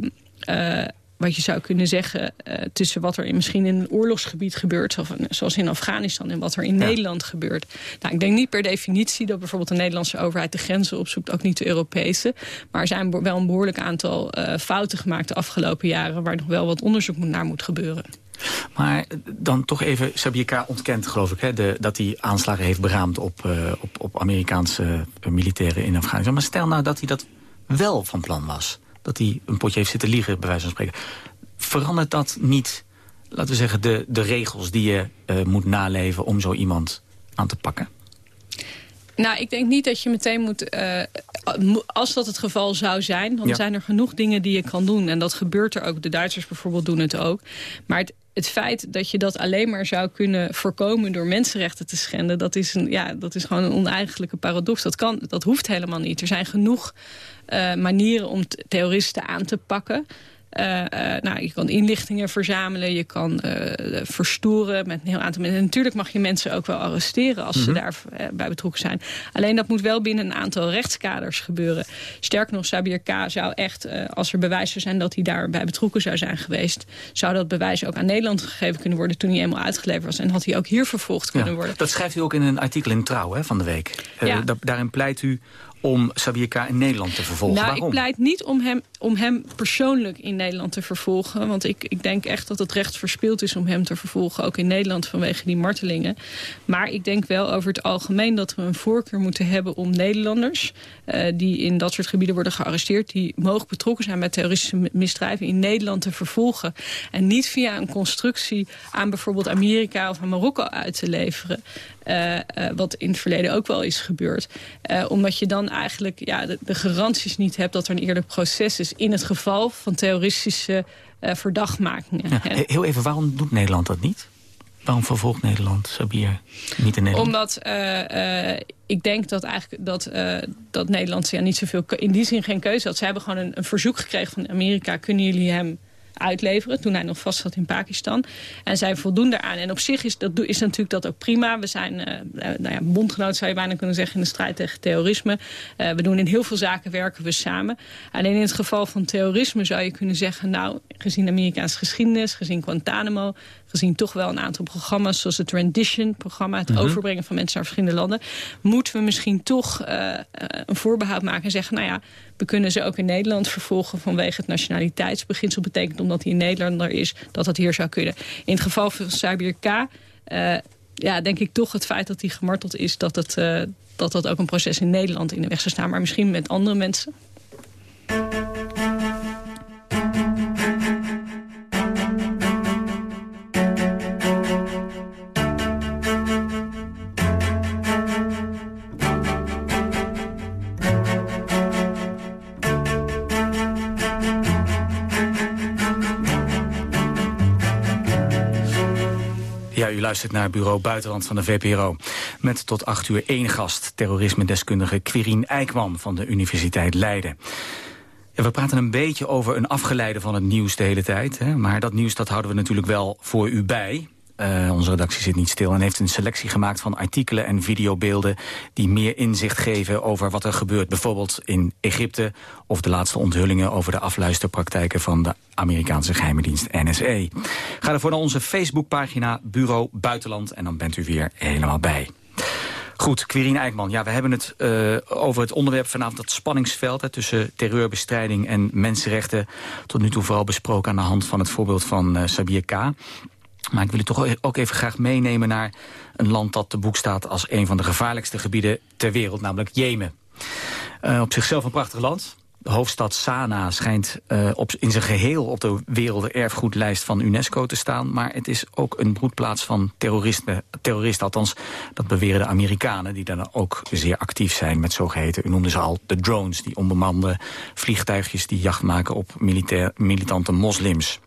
Speaker 5: wat je zou kunnen zeggen uh, tussen wat er in, misschien in een oorlogsgebied gebeurt... Of, zoals in Afghanistan en wat er in ja. Nederland gebeurt. Nou, ik denk niet per definitie dat bijvoorbeeld de Nederlandse overheid de grenzen opzoekt... ook niet de Europese. Maar er zijn wel een behoorlijk aantal uh, fouten gemaakt de afgelopen jaren... waar nog wel wat onderzoek naar moet gebeuren.
Speaker 4: Maar dan toch even, Sabir ontkent geloof ik... Hè, de, dat hij aanslagen heeft beraamd op, uh, op, op Amerikaanse militairen in Afghanistan. Maar stel nou dat hij dat wel van plan was dat hij een potje heeft zitten liegen, bij wijze van spreken. Verandert dat niet, laten we zeggen, de, de regels die je moet naleven om zo iemand aan te pakken?
Speaker 5: Nou, ik denk niet dat je meteen moet... Uh, als dat het geval zou zijn, dan zijn er genoeg dingen die je kan doen. En dat gebeurt er ook. De Duitsers bijvoorbeeld doen het ook. Maar het, het feit dat je dat alleen maar zou kunnen voorkomen... door mensenrechten te schenden, dat is, een, ja, dat is gewoon een oneigenlijke paradox. Dat, kan, dat hoeft helemaal niet. Er zijn genoeg manieren om terroristen aan te pakken... Uh, uh, nou, je kan inlichtingen verzamelen, je kan uh, verstoren met een heel aantal mensen. En natuurlijk mag je mensen ook wel arresteren als mm -hmm. ze daarbij mhm. bij betrokken zijn. Alleen dat moet wel binnen een aantal rechtskaders gebeuren. Sterker nog, Sabir K. zou echt, als er bewijs zou zijn dat hij daarbij betrokken zou zijn geweest... zou dat bewijs ook aan Nederland gegeven kunnen worden toen hij eenmaal uitgeleverd was. En had hij ook hier vervolgd kunnen
Speaker 4: ja,
Speaker 5: worden.
Speaker 4: Dat schrijft u ook in een artikel in Trouw hè, van de week. Ja. daarin pleit u om Sabirka in Nederland te vervolgen.
Speaker 5: Nou,
Speaker 4: Waarom?
Speaker 5: ik pleit niet om hem, om hem persoonlijk in Nederland te vervolgen. Want ik, ik denk echt dat het recht verspeeld is om hem te vervolgen. Ook in Nederland vanwege die martelingen. Maar ik denk wel over het algemeen dat we een voorkeur moeten hebben om Nederlanders... Uh, die in dat soort gebieden worden gearresteerd... die mogen betrokken zijn bij terroristische misdrijven in Nederland te vervolgen. En niet via een constructie aan bijvoorbeeld Amerika of aan Marokko uit te leveren. Uh, uh, wat in het verleden ook wel is gebeurd. Omdat je dan eigenlijk ja, de, garanties niet hebt dat er een eerder proces is... in het geval van terroristische verdachtmakingen.
Speaker 4: Ja, heel even, waarom doet Nederland dat niet? Waarom vervolgt Nederland Sabir niet in Nederland?
Speaker 5: Omdat ik denk dat eigenlijk dat, dat Nederland ja, niet zoveel in die zin geen keuze had. Ze hebben gewoon een, een verzoek gekregen van Amerika. Kunnen jullie hem uitleveren. Toen hij nog vast zat in Pakistan. En zij voldoen daaraan. En op zich is, dat, is natuurlijk dat ook prima. We zijn uh, nou ja, bondgenoot zou je bijna kunnen zeggen in de strijd tegen terrorisme. Uh, we doen in heel veel zaken werken we samen. Alleen in het geval van terrorisme zou je kunnen zeggen... nou, gezien Amerikaanse geschiedenis, gezien Guantanamo... gezien toch wel een aantal programma's zoals het Rendition-programma... het -hmm. overbrengen van mensen naar verschillende landen... moeten we misschien toch een voorbehoud maken en zeggen... nou ja, we kunnen ze ook in Nederland vervolgen vanwege het nationaliteitsbeginsel. Betekent omdat hij een Nederlander is, dat dat hier zou kunnen. In het geval van Sabir K. Uh, ja, denk ik toch het feit dat hij gemarteld is... dat, het, uh, dat dat ook een proces in Nederland in de weg zou staan. Maar misschien met andere mensen.
Speaker 4: Luistert naar Bureau Buitenland van de VPRO. Met tot acht uur één gast, terrorisme-deskundige Quirine Eijkman van de Universiteit Leiden. We praten een beetje over een afgeleide van het nieuws de hele tijd. Hè? Maar dat nieuws dat houden we natuurlijk wel voor u bij. Uh, onze redactie zit niet stil en heeft een selectie gemaakt van artikelen en videobeelden die meer inzicht geven over wat er gebeurt. Bijvoorbeeld in Egypte of de laatste onthullingen over de afluisterpraktijken van de Amerikaanse geheime dienst NSA. Ga ervoor naar onze Facebookpagina Bureau Buitenland en dan bent u weer helemaal bij. Goed, Quirine Eijkman. Ja, we hebben het uh, over het onderwerp vanavond, dat spanningsveld hè, tussen terreurbestrijding en mensenrechten. Tot nu toe vooral besproken aan de hand van het voorbeeld van uh, Sabir K. Maar ik wil u toch ook even graag meenemen naar een land dat te boek staat als een van de gevaarlijkste gebieden ter wereld, namelijk Jemen. Uh, op zichzelf een prachtig land. De hoofdstad Sanaa schijnt uh, op, in zijn geheel op de werelderfgoedlijst van UNESCO te staan. Maar het is ook een broedplaats van terroristen, terroristen. Althans, dat beweren de Amerikanen, die dan ook zeer actief zijn met zogeheten, u noemde ze al, de drones. Die onbemande vliegtuigjes die jacht maken op militante moslims.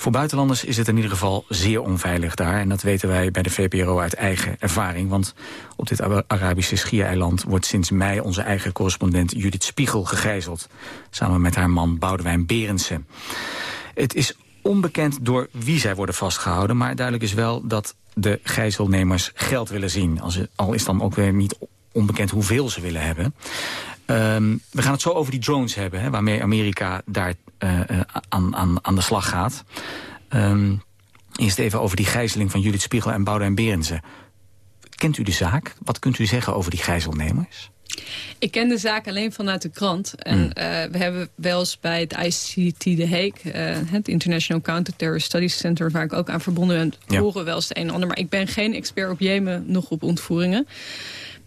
Speaker 4: Voor buitenlanders is het in ieder geval zeer onveilig daar. En dat weten wij bij de VPRO uit eigen ervaring. Want op dit Arabische schiereiland wordt sinds mei onze eigen correspondent Judith Spiegel gegijzeld. Samen met haar man Boudewijn Berendsen. Het is onbekend door wie zij worden vastgehouden. Maar duidelijk is wel dat de gijzelnemers geld willen zien. Al is dan ook weer niet onbekend hoeveel ze willen hebben. Um, we gaan het zo over die drones hebben, hè, waarmee Amerika daar uh, aan, aan, aan de slag gaat. Um, eerst even over die gijzeling van Judith Spiegel en Boudewijn Berendsen. Kent u de zaak? Wat kunt u zeggen over die gijzelnemers?
Speaker 5: Ik ken de zaak alleen vanuit de krant. En mm. uh, we hebben wel eens bij het ICT De. Uh, het International Counter-Terrorist Studies Center... waar ik ook aan verbonden ben, ja. horen wel eens het een en ander. Maar ik ben geen expert op Jemen, nog op ontvoeringen.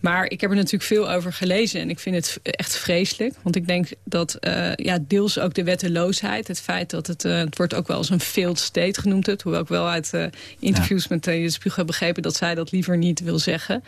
Speaker 5: Maar ik heb er natuurlijk veel over gelezen en ik vind het echt vreselijk. Want ik denk dat uh, ja, deels ook de wetteloosheid, het feit dat het, uh, het wordt ook wel eens een failed state genoemd. Het, hoewel ik wel uit uh, interviews ja. met de Spiegel heb begrepen dat zij dat liever niet wil zeggen.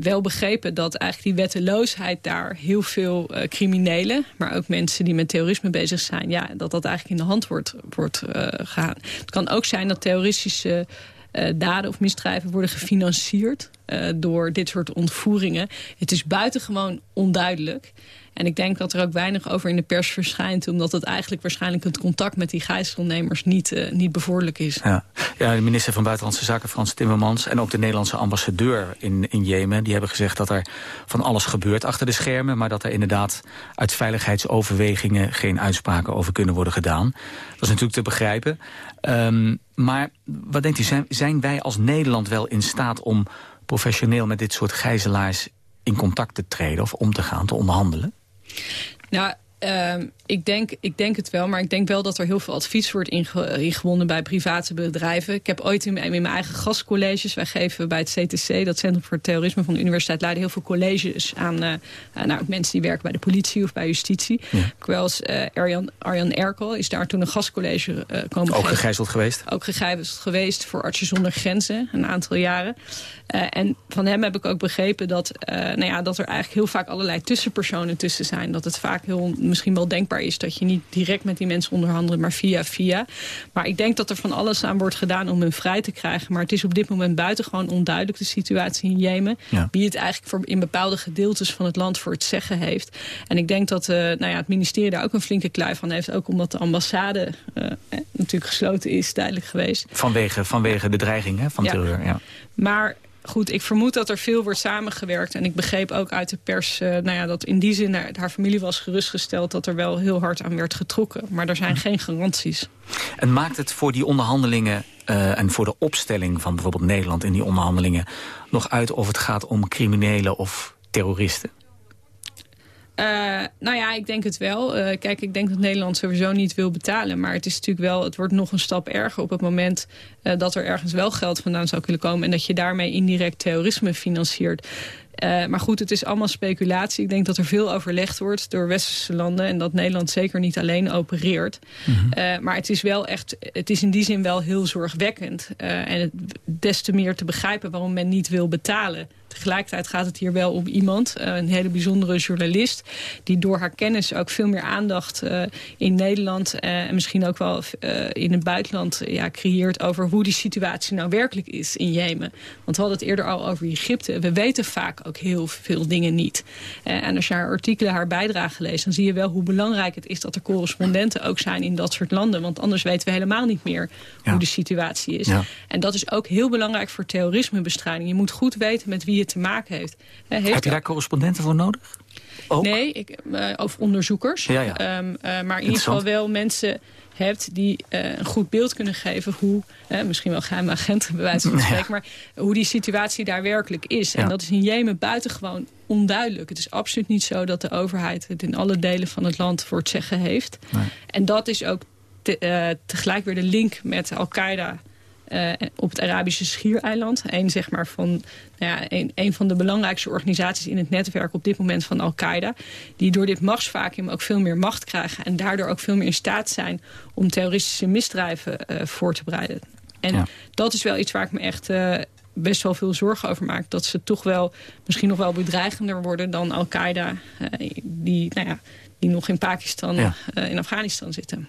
Speaker 5: wel begrepen dat eigenlijk die wetteloosheid daar heel veel criminelen, maar ook mensen die met terrorisme bezig zijn, ja, dat dat eigenlijk in de hand wordt, wordt gegaan. Het kan ook zijn dat terroristische uh, daden of misdrijven worden gefinancierd uh, door dit soort ontvoeringen. Het is buitengewoon onduidelijk. En ik denk dat er ook weinig over in de pers verschijnt... omdat het eigenlijk waarschijnlijk het contact met die gijzelnemers niet, uh, niet bevorderlijk is.
Speaker 4: Ja. ja, de minister van Buitenlandse Zaken Frans Timmermans... en ook de Nederlandse ambassadeur in, in Jemen... die hebben gezegd dat er van alles gebeurt achter de schermen... maar dat er inderdaad uit veiligheidsoverwegingen... geen uitspraken over kunnen worden gedaan. Dat is natuurlijk te begrijpen. Um, maar wat denkt u, zijn, zijn wij als Nederland wel in staat om professioneel met dit soort gijzelaars in contact te treden of om te gaan, te onderhandelen?
Speaker 5: Nou, uh, ik, denk, ik denk het wel, maar ik denk wel dat er heel veel advies wordt inge ingewonnen bij private bedrijven. Ik heb ooit in, in mijn eigen gastcolleges, wij geven bij het CTC, dat Centrum voor Terrorisme van de Universiteit Leiden, heel veel colleges aan uh, nou, mensen die werken bij de politie of bij justitie. Ja. Ik wel eens uh, Arjan, Arjan Erkel is daar toen een gastcollege komen
Speaker 4: Ook
Speaker 5: geven.
Speaker 4: gegijzeld geweest?
Speaker 5: Ook gegijzeld geweest voor Artsen zonder Grenzen, een aantal jaren. En van hem heb ik ook begrepen dat, nou ja, dat er eigenlijk heel vaak allerlei tussenpersonen tussen zijn. Dat het vaak heel misschien wel denkbaar is dat je niet direct met die mensen onderhandelt, maar via via. Maar ik denk dat er van alles aan wordt gedaan om hun vrij te krijgen. Maar het is op dit moment buitengewoon onduidelijk de situatie in Jemen. Ja. Wie het eigenlijk voor in bepaalde gedeeltes van het land voor het zeggen heeft. En ik denk dat uh, nou ja, het ministerie daar ook een flinke klui van heeft. Ook omdat de ambassade uh, natuurlijk gesloten is, duidelijk geweest.
Speaker 4: Vanwege, vanwege de dreiging hè, van
Speaker 5: ja.
Speaker 4: terreur. Ja.
Speaker 5: Maar goed, ik vermoed dat er veel wordt samengewerkt. En ik begreep ook uit de pers uh, nou ja, dat in die zin haar, haar, familie was gerustgesteld... dat er wel heel hard aan werd getrokken. Maar er zijn geen garanties.
Speaker 4: En maakt het voor die onderhandelingen uh, en voor de opstelling van bijvoorbeeld Nederland... in die onderhandelingen nog uit of het gaat om criminelen of terroristen?
Speaker 5: Uh, nou ja, ik denk het wel. Uh, kijk, ik denk dat Nederland sowieso niet wil betalen. Maar het is natuurlijk wel, het wordt nog een stap erger op het moment uh, dat er ergens wel geld vandaan zou kunnen komen. En dat je daarmee indirect terrorisme financiert. Maar goed, het is allemaal speculatie. Ik denk dat er veel overlegd wordt door westerse landen... en dat Nederland zeker niet alleen opereert. Mm -hmm. uh, maar het is wel echt, het is in die zin wel heel zorgwekkend. En het, des te meer te begrijpen waarom men niet wil betalen. Tegelijkertijd gaat het hier wel om iemand, een hele bijzondere journalist... die door haar kennis ook veel meer aandacht in Nederland... en misschien ook wel in het buitenland ja, creëert... over hoe die situatie nou werkelijk is in Jemen. Want we hadden het eerder al over Egypte. We weten vaak ook heel veel dingen niet. En als je haar artikelen, haar bijdrage leest... dan zie je wel hoe belangrijk het is dat er correspondenten ook zijn in dat soort landen. Want anders weten we helemaal niet meer ja. hoe de situatie is. Ja. En dat is ook heel belangrijk voor terrorismebestrijding. Je moet goed weten met wie je te maken heeft.
Speaker 4: Heeft Heb je daar correspondenten voor nodig?
Speaker 5: Ook? Nee, ik, uh, of onderzoekers.
Speaker 4: Ja, ja.
Speaker 5: Um, maar in ieder geval wel mensen hebt die uh, een goed beeld kunnen geven hoe, misschien wel geheime agenten bij wijze van (laughs) spreken, ja. maar hoe die situatie daar werkelijk is. Ja. En dat is in Jemen buitengewoon onduidelijk. Het is absoluut niet zo dat de overheid het in alle delen van het land voor het zeggen heeft. Nee. En dat is ook te, uh, tegelijk weer de link met Al-Qaeda uh, op het Arabische Schiereiland. Een, zeg maar, van, nou ja, een, een van de belangrijkste organisaties in het netwerk op dit moment van Al-Qaeda. Die door dit machtsvacuum ook veel meer macht krijgen. En daardoor ook veel meer in staat zijn om terroristische misdrijven uh, voor te bereiden. En ja. dat is wel iets waar ik me echt uh, best wel veel zorgen over maak. Dat ze toch wel misschien nog wel bedreigender worden dan Al-Qaeda. die, nou ja, die nog in Pakistan, ja. in Afghanistan zitten.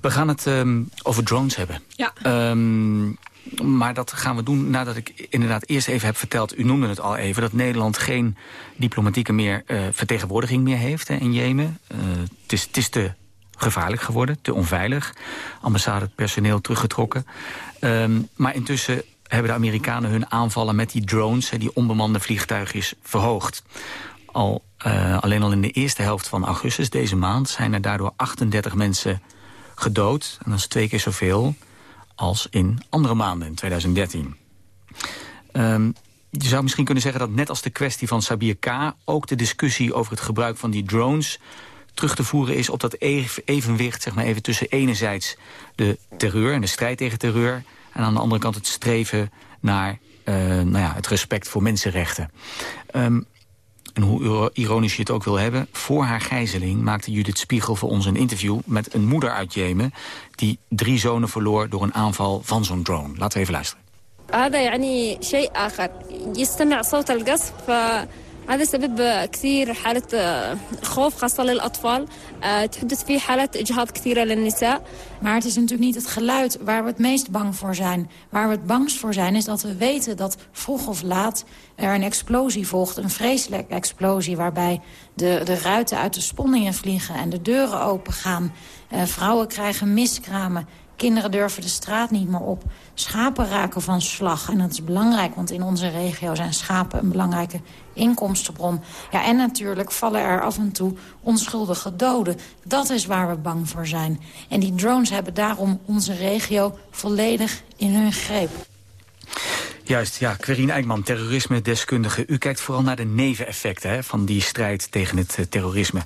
Speaker 4: We gaan het um, over drones hebben.
Speaker 5: Ja.
Speaker 4: Um, maar dat gaan we doen nadat ik inderdaad eerst even heb verteld... u noemde het al even, dat Nederland geen diplomatieke meer, uh, vertegenwoordiging meer heeft hè, in Jemen. Uh, het, is, te gevaarlijk geworden, te onveilig. Ambassade personeel teruggetrokken. Um, maar intussen hebben de Amerikanen hun aanvallen met die drones... Hè, die onbemande vliegtuigjes verhoogd. Al, uh, alleen al in de eerste helft van augustus deze maand... zijn er daardoor 38 mensen gedood. En dat is twee keer zoveel als in andere maanden in 2013. Um, je zou misschien kunnen zeggen dat net als de kwestie van Sabir K... ook de discussie over het gebruik van die drones terug te voeren is op dat evenwicht zeg maar even tussen enerzijds de terreur en de strijd tegen terreur... En aan de andere kant het streven naar nou ja, het respect voor mensenrechten. Um, en hoe ironisch je het ook wil hebben... voor haar gijzeling maakte Judith Spiegel voor ons een interview... met een moeder uit Jemen die drie zonen verloor... door een aanval van zo'n drone. Laten we even luisteren. هذا يعني شيء آخر يستمع صوت القصف هذا سبب كثير حالة خوف خاصة للأطفال تحدث فيه حالة إجهاض كثيرة للنساء
Speaker 12: Maar het is natuurlijk niet het geluid waar we het meest bang voor zijn. Waar we het bangst voor zijn is dat we weten dat vroeg of laat er een explosie volgt. Een vreselijke explosie waarbij de, de ruiten uit de sponningen vliegen en de deuren opengaan. Uh, vrouwen krijgen miskramen. Kinderen durven de straat niet meer op. Schapen raken van slag. En dat is belangrijk, want in onze regio zijn schapen een belangrijke inkomstenbron. Ja, en natuurlijk vallen er af en toe onschuldige doden. Dat is waar we bang voor zijn. En die drones hebben daarom onze regio volledig in hun greep.
Speaker 4: Juist, ja. Querine Eijkman, terrorisme-deskundige. U kijkt vooral naar de neveneffecten van die strijd tegen het uh, terrorisme.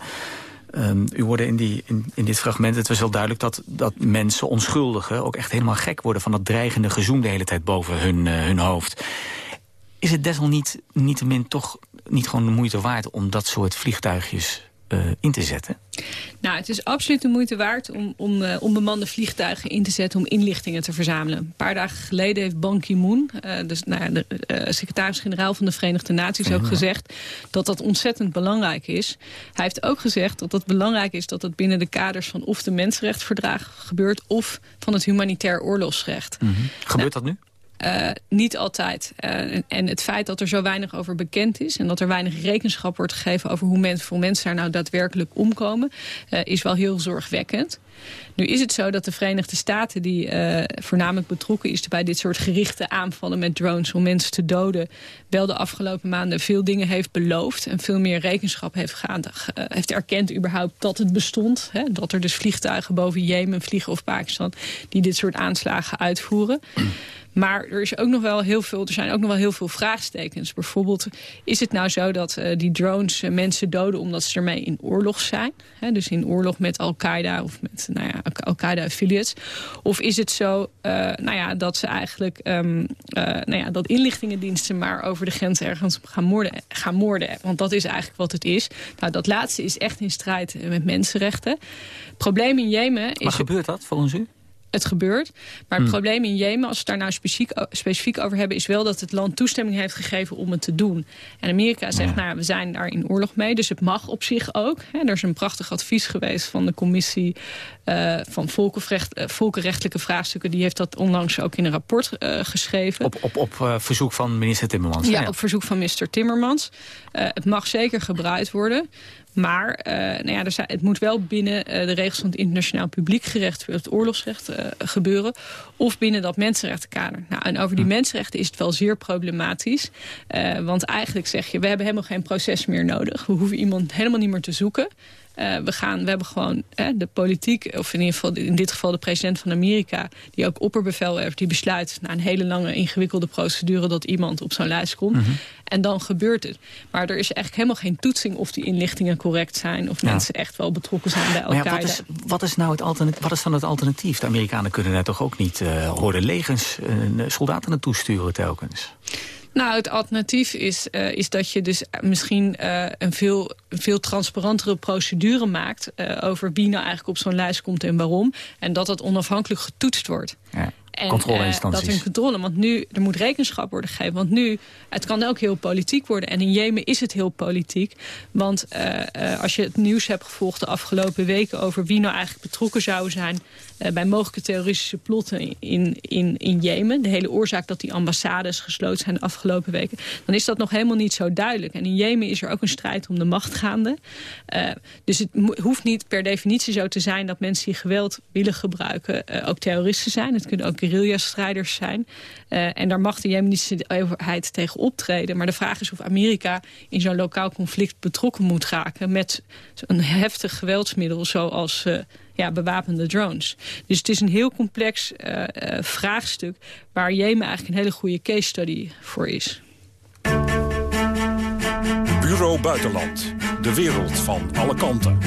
Speaker 4: Um, u hoorde in, die, in, in, dit fragment, het was wel duidelijk dat, dat mensen, onschuldigen... ook echt helemaal gek worden van dat dreigende gezoem de hele tijd boven hun, uh, hun hoofd. Is het desalniettemin toch niet gewoon de moeite waard om dat soort vliegtuigjes uh, in te zetten?
Speaker 5: Nou, het is absoluut de moeite waard om, om uh, onbemande vliegtuigen in te zetten... om inlichtingen te verzamelen. Een paar dagen geleden heeft Ban Ki-moon, uh, dus, nou, de secretaris-generaal van de Verenigde Naties... ook gezegd dat dat ontzettend belangrijk is. Hij heeft ook gezegd dat het belangrijk is dat het binnen de kaders van... of de mensenrechtsverdragen gebeurt of van het humanitair oorlogsrecht.
Speaker 4: Mm -hmm. Gebeurt nou, dat nu?
Speaker 5: Uh, niet altijd. Uh, en het feit dat er zo weinig over bekend is... en dat er weinig rekenschap wordt gegeven over hoe men, veel mensen daar nou daadwerkelijk omkomen... Uh, is wel heel zorgwekkend. Nu is het zo dat de Verenigde Staten, die voornamelijk betrokken is... bij dit soort gerichte aanvallen met drones om mensen te doden... wel de afgelopen maanden veel dingen heeft beloofd... en veel meer rekenschap heeft, gaan, heeft erkend überhaupt dat het bestond. Hè? Dat er dus vliegtuigen boven Jemen vliegen of Pakistan... die dit soort aanslagen uitvoeren... Maar er, is ook nog wel heel veel, er zijn ook nog wel heel veel vraagtekens. Bijvoorbeeld, is het nou zo dat uh, die drones mensen doden... omdat ze ermee in oorlog zijn? Dus in oorlog met Al-Qaeda of met nou ja, Al-Qaeda-affiliates. Of is het zo uh, nou ja, dat ze eigenlijk... Um, nou ja, dat inlichtingendiensten maar over de grens ergens gaan moorden, gaan moorden? Want dat is eigenlijk wat het is. Nou, dat laatste is echt in strijd met mensenrechten. Het probleem in Jemen is...
Speaker 4: Maar gebeurt dat volgens u?
Speaker 5: Het gebeurt. Maar het hmm. probleem in Jemen, als we het daar nou specifiek, specifiek, over hebben... is wel dat het land toestemming heeft gegeven om het te doen. En Amerika zegt, nou, we zijn daar in oorlog mee. Dus het mag op zich ook. Hè. Er is een prachtig advies geweest van de commissie... Uh, van volkenrecht, uh, volkenrechtelijke vraagstukken. Die heeft dat onlangs ook in een rapport uh, geschreven.
Speaker 4: Op, op, op verzoek van minister Timmermans?
Speaker 5: Ja, ja, op verzoek van minister Timmermans. het mag zeker gebruikt worden... Maar uh, nou ja, er zijn, het moet wel binnen uh, de regels van het internationaal publiekgerecht... het oorlogsrecht uh, gebeuren. Of binnen dat mensenrechtenkader. Nou, en over die mensenrechten is het wel zeer problematisch. want eigenlijk zeg je, we hebben helemaal geen proces meer nodig. We hoeven iemand helemaal niet meer te zoeken. Uh, we, gaan, we hebben gewoon de politiek, of in ieder geval in dit geval de president van Amerika... die ook opperbevel heeft, die besluit na een hele lange ingewikkelde procedure... dat iemand op zo'n lijst komt. Mm -hmm. En dan gebeurt het. Maar er is eigenlijk helemaal geen toetsing of die inlichtingen correct zijn... of ja. mensen echt wel betrokken zijn bij elkaar.
Speaker 4: Ja, wat, is, wat, is nou het alternatief, wat is dan het alternatief? De Amerikanen kunnen daar toch ook niet uh, horen legens uh, soldaten naartoe sturen telkens?
Speaker 5: Nou, het alternatief is, uh, is dat je dus misschien uh, een veel, veel transparantere procedure maakt... Uh, over wie nou eigenlijk op zo'n lijst komt en waarom. En dat dat onafhankelijk getoetst wordt. Ja. En uh, dat een controle, want nu, er moet rekenschap worden gegeven. Want nu, het kan ook heel politiek worden. En in Jemen is het heel politiek. Want uh, uh, als je het nieuws hebt gevolgd de afgelopen weken... over wie nou eigenlijk betrokken zou zijn... bij mogelijke terroristische plotten in, in, in Jemen. De hele oorzaak dat die ambassades gesloten zijn de afgelopen weken. Dan is dat nog helemaal niet zo duidelijk. En in Jemen is er ook een strijd om de macht gaande. dus het hoeft niet per definitie zo te zijn... dat mensen die geweld willen gebruiken ook terroristen zijn. Het kunnen ook guerrilla-strijders zijn. En daar mag de Jemenische overheid tegen optreden. Maar de vraag is of Amerika in zo'n lokaal conflict betrokken moet raken... met een heftig geweldsmiddel zoals ja, bewapende drones. Dus het is een heel complex uh, vraagstuk... waar Jemen eigenlijk een hele goede case study voor is.
Speaker 9: Bureau Buitenland. De wereld van alle kanten.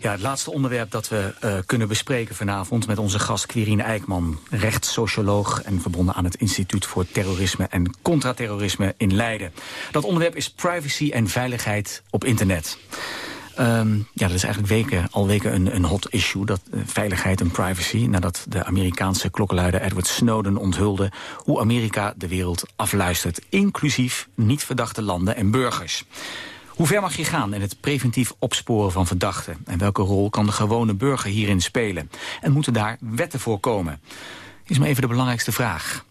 Speaker 4: Ja, het laatste onderwerp dat we uh, kunnen bespreken vanavond... met onze gast Quirine Eijkman, rechtssocioloog... en verbonden aan het Instituut voor Terrorisme en Contraterrorisme in Leiden. Dat onderwerp is privacy en veiligheid op internet. Um, ja, dat is eigenlijk weken, al weken een, een hot issue, dat uh, veiligheid en privacy. Nadat de Amerikaanse klokkenluider Edward Snowden onthulde hoe Amerika de wereld afluistert. Inclusief niet verdachte landen en burgers. Hoe ver mag je gaan in het preventief opsporen van verdachten? En welke rol kan de gewone burger hierin spelen? En moeten daar wetten voor komen? Is maar even de belangrijkste vraag.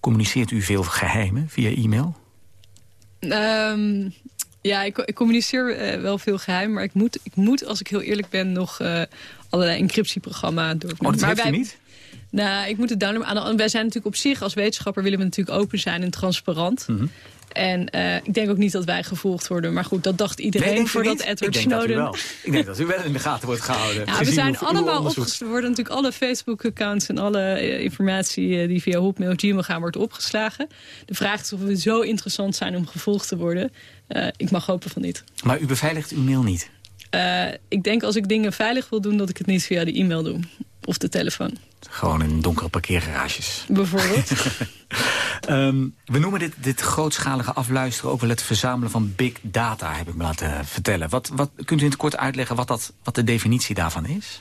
Speaker 4: Communiceert u veel geheimen via e-mail?
Speaker 5: Um, ja, ik, ik communiceer uh, wel veel geheim. Maar ik moet, ik moet, als ik heel eerlijk ben, nog uh, allerlei encryptieprogramma door.
Speaker 4: Oh, dat
Speaker 5: maar
Speaker 4: heeft
Speaker 5: wij,
Speaker 4: u niet?
Speaker 5: Nou, ik moet het downloaden. Wij zijn natuurlijk op zich als wetenschapper willen we natuurlijk open zijn en transparant.
Speaker 4: Mm -hmm.
Speaker 5: En uh, ik denk ook niet dat wij gevolgd worden. Maar goed, dat dacht iedereen
Speaker 4: nee,
Speaker 5: voordat Edward
Speaker 4: ik
Speaker 5: Snowden...
Speaker 4: Dat ik denk dat u wel in de gaten wordt gehouden.
Speaker 5: Ja, we zijn allemaal opgeslagen. Er worden natuurlijk alle Facebook-accounts en alle uh, informatie uh, die via Hotmail Gmail gaan, wordt opgeslagen. De vraag is of we zo interessant zijn om gevolgd te worden. ik mag hopen van niet.
Speaker 4: Maar u beveiligt uw mail niet?
Speaker 5: ik denk als ik dingen veilig wil doen, dat ik het niet via de e-mail doe. Of de telefoon.
Speaker 4: Gewoon in donkere parkeergarages.
Speaker 5: Bijvoorbeeld.
Speaker 4: um, (laughs) we noemen dit, dit grootschalige afluisteren ook wel het verzamelen van big data, heb ik me laten vertellen. Wat, wat, kunt u in het kort uitleggen wat, dat, wat de definitie daarvan is?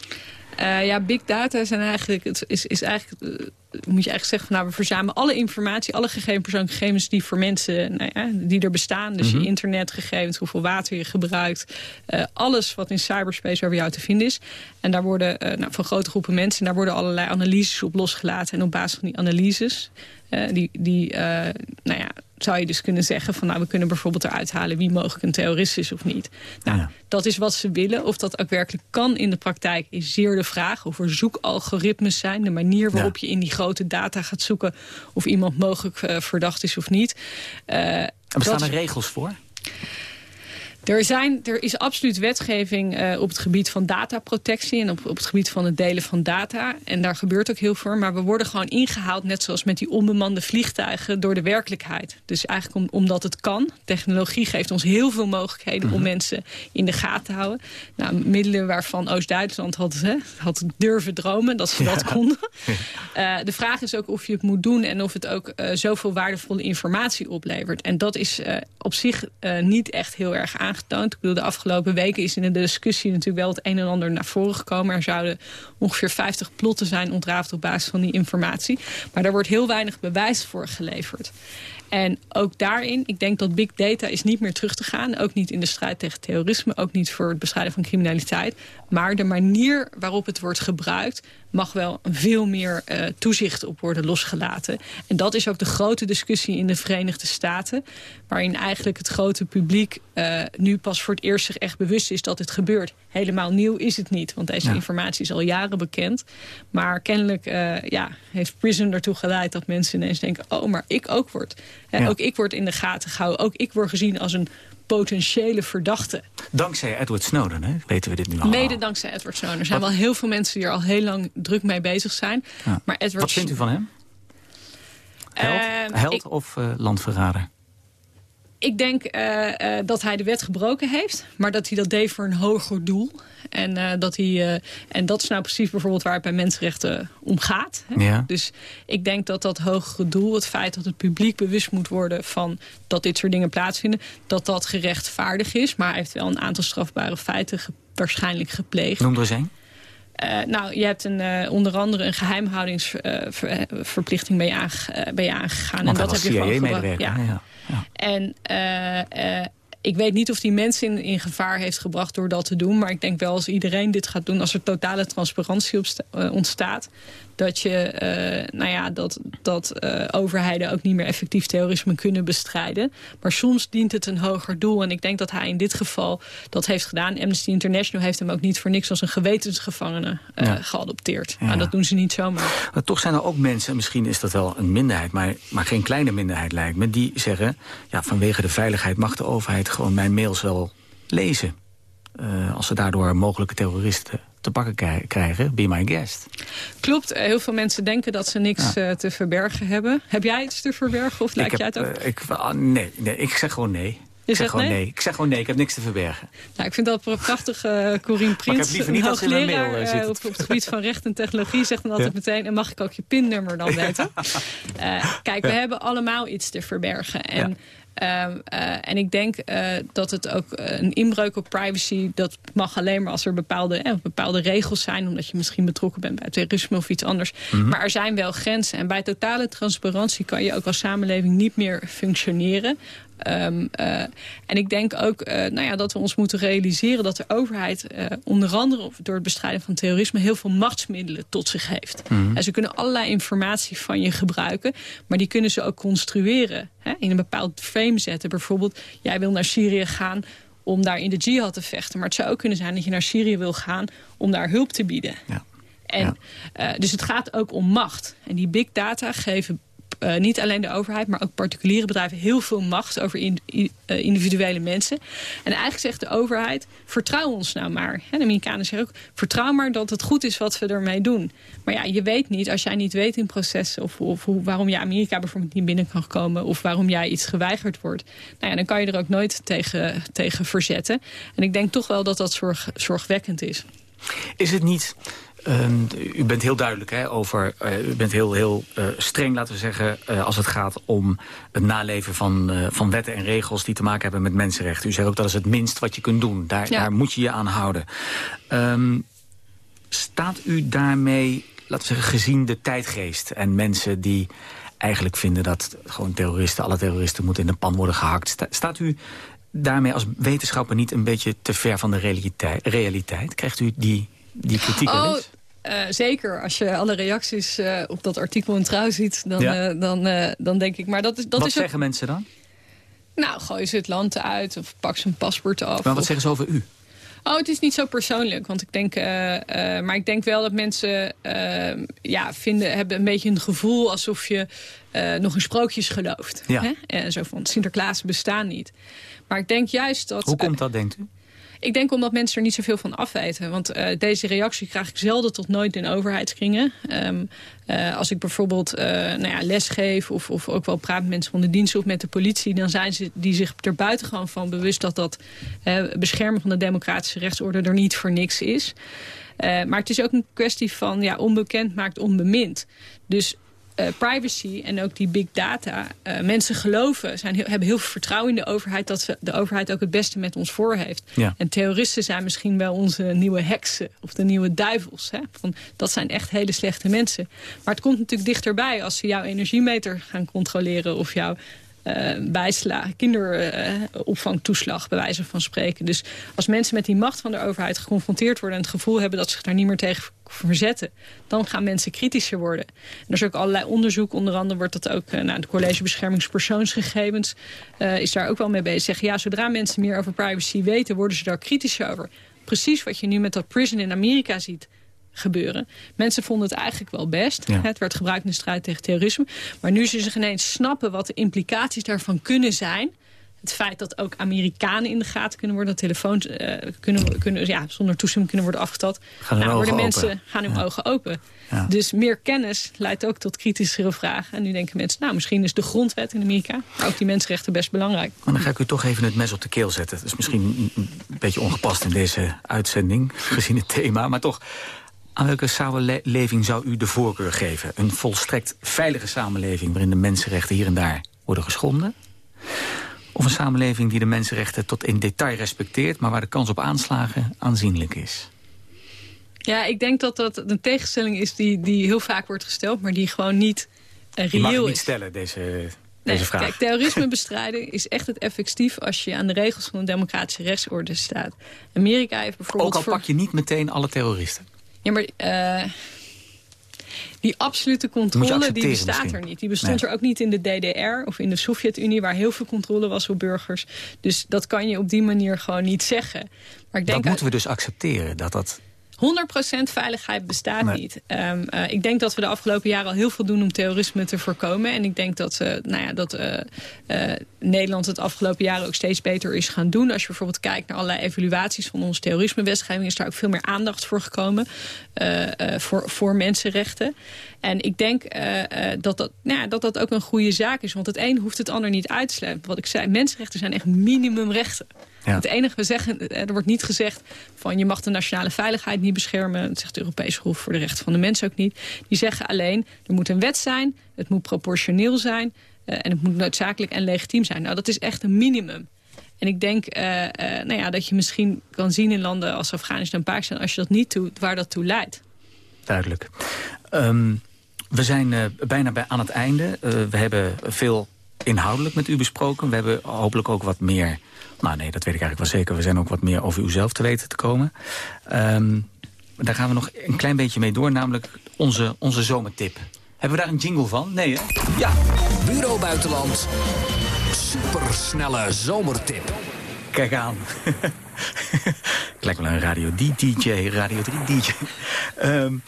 Speaker 5: Uh, ja, big data zijn eigenlijk, het is, is eigenlijk, uh, moet je eigenlijk zeggen, van, nou, we verzamelen alle informatie, alle gegevens, persoonlijke gegevens die voor mensen, nou ja, die er bestaan. Dus mm -hmm. je internetgegevens, hoeveel water je gebruikt, uh, alles wat in cyberspace over jou te vinden is. En daar worden nou, van grote groepen mensen, en daar worden allerlei analyses op losgelaten. En op basis van die analyses, die, die nou ja, zou je dus kunnen zeggen van nou we kunnen bijvoorbeeld eruit halen wie mogelijk een terrorist is of niet. Nou, ja. dat is wat ze willen. Of dat ook werkelijk kan in de praktijk is zeer de vraag. Of er zoekalgoritmes zijn, de manier waarop ja. je in die grote data gaat zoeken of iemand mogelijk uh, verdacht is of niet. Uh,
Speaker 4: en bestaan er regels voor?
Speaker 5: Er, zijn, er is absoluut wetgeving uh, op het gebied van dataprotectie... en op, op het gebied van het delen van data. En daar gebeurt ook heel veel. Maar we worden gewoon ingehaald, net zoals met die onbemande vliegtuigen... door de werkelijkheid. Dus eigenlijk om, omdat het kan. Technologie geeft ons heel veel mogelijkheden... Mm -hmm. om mensen in de gaten te houden. Nou, middelen waarvan Oost-Duitsland had, hè, had durven dromen... dat ze ja. dat konden. Uh, de vraag is ook of je het moet doen... en of het ook uh, zoveel waardevolle informatie oplevert. En dat is op zich niet echt heel erg aangepakt Ik bedoel, de afgelopen weken is in de discussie natuurlijk wel het een en ander naar voren gekomen. Er zouden ongeveer 50 plotten zijn ontrafeld op basis van die informatie. Maar daar wordt heel weinig bewijs voor geleverd. En ook daarin, ik denk dat big data is niet meer terug te gaan. Ook niet in de strijd tegen terrorisme, ook niet voor het bestrijden van criminaliteit. Maar de manier waarop het wordt gebruikt mag wel veel meer uh, toezicht op worden losgelaten. En dat is ook de grote discussie in de Verenigde Staten. Waarin eigenlijk het grote publiek uh, nu pas voor het eerst zich echt bewust is dat het gebeurt. Helemaal nieuw is het niet, want deze ja. informatie is al jaren bekend. Maar kennelijk uh, ja, heeft Prison ertoe geleid dat mensen ineens denken... oh, maar ik ook word. Ja. Ook ik word in de gaten gehouden. Ook ik word gezien als een potentiële verdachte.
Speaker 4: Dankzij Edward Snowden, hè? weten we dit nu al.
Speaker 5: Mede dankzij Edward Snowden. Er zijn Wat? wel heel veel mensen die er al heel lang druk mee bezig zijn.
Speaker 4: Ja.
Speaker 5: Maar Edward
Speaker 4: Wat vindt u van hem? Held, uh, Held ik, of uh, landverrader?
Speaker 5: Ik denk uh, uh, dat hij de wet gebroken heeft. Maar dat hij dat deed voor een hoger doel. En, uh, dat, hij, en dat is nou precies bijvoorbeeld waar het bij mensenrechten om gaat. Hè?
Speaker 4: Ja.
Speaker 5: Dus ik denk dat dat hogere doel, het feit dat het publiek bewust moet worden... van dat dit soort dingen plaatsvinden, dat dat gerechtvaardig is. Maar hij heeft wel een aantal strafbare feiten waarschijnlijk gepleegd.
Speaker 4: Noem er eens een.
Speaker 5: Uh, nou, je hebt een, uh, onder andere een geheimhoudingsverplichting ben, je aange, ben je aangegaan.
Speaker 4: Want
Speaker 5: en dat heb je
Speaker 4: gewoon medewerker.
Speaker 5: Ja.
Speaker 4: Ja, ja.
Speaker 5: En ik weet niet of die mensen in, in, gevaar heeft gebracht door dat te doen. Maar ik denk wel als iedereen dit gaat doen, als er totale transparantie ontstaat... dat, je, uh, nou ja, dat, dat uh, overheden ook niet meer effectief terrorisme kunnen bestrijden. Maar soms dient het een hoger doel. En ik denk dat hij in dit geval dat heeft gedaan. Amnesty International heeft hem ook niet voor niks als een gewetensgevangene uh, ja. geadopteerd. Ja. Nou, dat doen ze niet zomaar.
Speaker 4: Maar toch zijn er ook mensen, misschien is dat wel een minderheid... maar, maar geen kleine minderheid lijkt me, die zeggen... ja, vanwege de veiligheid mag de overheid gewoon mijn mails wel lezen. Als ze daardoor mogelijke terroristen te pakken krijgen, be my guest.
Speaker 5: Klopt, heel veel mensen denken dat ze niks ja. uh, te verbergen hebben. Heb jij iets te verbergen of lijkt jij het ook?
Speaker 4: Uh, ik, uh, nee, nee, ik zeg gewoon nee. Ik zeg gewoon nee? Ik zeg gewoon nee, ik heb niks te verbergen.
Speaker 5: Nou, ik vind dat prachtig. Uh, Corine Prins,
Speaker 4: ik heb liever niet een mail
Speaker 5: uh,
Speaker 4: zit.
Speaker 5: Op, op, het gebied van recht en technologie, zegt dan altijd meteen... en mag ik ook je pinnummer dan (laughs) weten? uh, kijk, we hebben allemaal iets te verbergen. En Um, uh, en ik denk uh, dat het ook uh, een inbreuk op privacy... dat mag alleen maar als er bepaalde, eh, bepaalde regels zijn... omdat je misschien betrokken bent bij terrorisme of iets anders. Mm -hmm. Maar er zijn wel grenzen. En bij totale transparantie kan je ook als samenleving niet meer functioneren... Um, uh, en ik denk ook uh, nou ja, dat we ons moeten realiseren dat de overheid uh, onder andere door het bestrijden van terrorisme heel veel machtsmiddelen tot zich heeft. Mm -hmm. En ze kunnen allerlei informatie van je gebruiken, maar die kunnen ze ook construeren. Hè, in een bepaald frame zetten. Bijvoorbeeld, jij wil naar Syrië gaan om daar in de jihad te vechten. Maar het zou ook kunnen zijn dat je naar Syrië wil gaan om daar hulp te bieden. Ja. En, ja. dus het gaat ook om macht. En die big data geven uh, niet alleen de overheid, maar ook particuliere bedrijven heel veel macht over in, uh, individuele mensen. En eigenlijk zegt de overheid, vertrouw ons nou maar. De Amerikanen zeggen ook, vertrouw maar dat het goed is wat we ermee doen. Maar ja, je weet niet, als jij niet weet in processen of, of waarom je Amerika bijvoorbeeld niet binnen kan komen of waarom jij iets geweigerd wordt. Nou ja, dan kan je er ook nooit tegen, tegen verzetten. En ik denk toch wel dat dat zorg, zorgwekkend is.
Speaker 4: Is het niet... Um, u bent heel duidelijk hè, over, uh, u bent heel, heel uh, streng, laten we zeggen, uh, als het gaat om het naleven van, van wetten en regels die te maken hebben met mensenrechten. U zegt ook dat is het minst wat je kunt doen. Daar, ja. daar moet je je aan houden. Um, staat u daarmee, laten we zeggen, gezien de tijdgeest en mensen die eigenlijk vinden dat gewoon terroristen, alle terroristen moeten in de pan worden gehakt. Sta, staat u daarmee als wetenschapper niet een beetje te ver van de realiteit? realiteit? Krijgt u die, die kritiek
Speaker 5: oh. Uh, zeker, als je alle reacties uh, op dat artikel in Trouw ziet, dan, ja. uh, dan, dan denk ik... Maar dat is, dat
Speaker 4: wat
Speaker 5: is
Speaker 4: zeggen
Speaker 5: ook...
Speaker 4: mensen dan?
Speaker 5: Nou, gooi ze het land uit of pak zijn paspoort af.
Speaker 4: Maar wat
Speaker 5: of...
Speaker 4: zeggen ze over u?
Speaker 5: Oh, het is niet zo persoonlijk. Want ik denk, uh, uh, maar ik denk wel dat mensen uh, ja, vinden, hebben een beetje een gevoel alsof je nog in sprookjes gelooft.
Speaker 4: Ja.
Speaker 5: Hè? En zo van Sinterklaas bestaan niet. Maar ik denk juist dat...
Speaker 4: Hoe komt dat, denkt u?
Speaker 5: Ik denk omdat mensen er niet zoveel van afweten. Want uh, deze reactie krijg ik zelden tot nooit in overheidskringen. Um, als ik bijvoorbeeld uh, nou ja, les geef of, of ook wel praat met mensen van de dienst of met de politie... dan zijn ze die zich er buitengewoon van bewust dat dat beschermen van de democratische rechtsorde er niet voor niks is. maar het is ook een kwestie van ja, onbekend maakt onbemind. Dus uh, privacy en ook die big data. Uh, mensen geloven, zijn heel, hebben heel veel vertrouwen in de overheid... dat ze, de overheid ook het beste met ons voor heeft.
Speaker 4: Ja.
Speaker 5: En terroristen zijn misschien wel onze nieuwe heksen of de nieuwe duivels. Hè? Van, dat zijn echt hele slechte mensen. Maar het komt natuurlijk dichterbij als ze jouw energiemeter gaan controleren... of jouw bijsla, kinderopvangtoeslag, bij wijze van spreken. Dus als mensen met die macht van de overheid geconfronteerd worden... en het gevoel hebben dat ze zich daar niet meer tegen verzetten... dan gaan mensen kritischer worden. En er is ook allerlei onderzoek. Onder andere wordt dat ook... Uh, nou, de College Beschermingspersoonsgegevens uh, is daar ook wel mee bezig. Zeggen, ja, zodra mensen meer over privacy weten... worden ze daar kritischer over. Precies wat je nu met dat prison in Amerika ziet gebeuren. Mensen vonden het eigenlijk wel best.
Speaker 4: Ja.
Speaker 5: Het werd gebruikt in de strijd tegen terrorisme. Maar nu ze zich ineens snappen wat de implicaties daarvan kunnen zijn... Het feit dat ook Amerikanen in de gaten kunnen worden... dat telefoons uh, kunnen, kunnen, ja, zonder toestemming kunnen worden afgetast...
Speaker 4: Gaan
Speaker 5: nou, worden
Speaker 4: ogen
Speaker 5: mensen
Speaker 4: open.
Speaker 5: gaan hun
Speaker 4: Ja.
Speaker 5: ogen open.
Speaker 4: Ja.
Speaker 5: Dus meer kennis leidt ook tot kritischere vragen. En nu denken mensen, nou, misschien is de grondwet in Amerika... maar ook die mensenrechten best belangrijk.
Speaker 4: Maar dan ga ik u toch even het mes op de keel zetten. Dat is misschien een beetje ongepast in deze uitzending, gezien het thema. Maar toch, aan welke samenleving zou u de voorkeur geven? Een volstrekt veilige samenleving waarin de mensenrechten hier en daar worden geschonden? Of een samenleving die de mensenrechten tot in detail respecteert... maar waar de kans op aanslagen aanzienlijk is?
Speaker 5: Ja, ik denk dat dat een tegenstelling is die, die heel vaak wordt gesteld... maar die gewoon niet uh,
Speaker 4: Je mag het
Speaker 5: reëel
Speaker 4: niet
Speaker 5: is.
Speaker 4: stellen, deze,
Speaker 5: Nee,
Speaker 4: deze vraag.
Speaker 5: Kijk, terrorisme bestrijden is echt het effectief als je aan de regels van de democratische rechtsorde staat. Amerika heeft bijvoorbeeld...
Speaker 4: Ook al
Speaker 5: voor-
Speaker 4: pak je niet meteen alle terroristen.
Speaker 5: Ja, maar eh, die absolute controle die bestaat
Speaker 4: misschien.
Speaker 5: er niet. Die bestond
Speaker 4: Nee.
Speaker 5: er ook niet in de DDR of in de Sovjet-Unie... waar heel veel controle was op burgers. Dus dat kan je op die manier gewoon niet zeggen. Maar ik denk
Speaker 4: dat moeten we dus accepteren, dat dat
Speaker 5: 100% veiligheid bestaat niet. Um, uh, ik denk dat we de afgelopen jaren al heel veel doen om terrorisme te voorkomen. En ik denk dat, uh, nou ja, dat uh, Nederland het afgelopen jaren ook steeds beter is gaan doen. Als je bijvoorbeeld kijkt naar allerlei evaluaties van onze terrorismewetgeving... is daar ook veel meer aandacht voor gekomen voor, voor mensenrechten. En ik denk dat, dat, nou ja, dat dat ook een goede zaak is. Want het een hoeft het ander niet uit te sluiten. Wat ik zei, mensenrechten zijn echt minimumrechten. Het enige we zeggen, er wordt niet gezegd van je mag de nationale veiligheid niet beschermen. Dat zegt de Europese Hof voor de Rechten van de Mens ook niet. Die zeggen alleen, er moet een wet zijn, het moet proportioneel zijn... Uh, en het moet noodzakelijk en legitiem zijn. Nou, dat is echt een minimum. En ik denk uh, uh, nou ja, dat je misschien kan zien in landen als Afghanistan en Pakistan... als je dat niet doet, waar dat toe leidt.
Speaker 4: Duidelijk. Um, we zijn uh, bijna bij aan het einde. we hebben veel inhoudelijk met u besproken. We hebben hopelijk ook wat meer nou nee, dat weet ik eigenlijk wel zeker. We zijn ook wat meer over uzelf te weten te komen. Um, daar gaan we nog een klein beetje mee door, namelijk onze, onze zomertip. Hebben we daar een jingle van? Nee, hè?
Speaker 13: Ja, Bureau Buitenland. Supersnelle zomertip.
Speaker 4: Kijk aan. (laughs) Lijkt wel een Radio DJ, Radio 3 DJ. Um,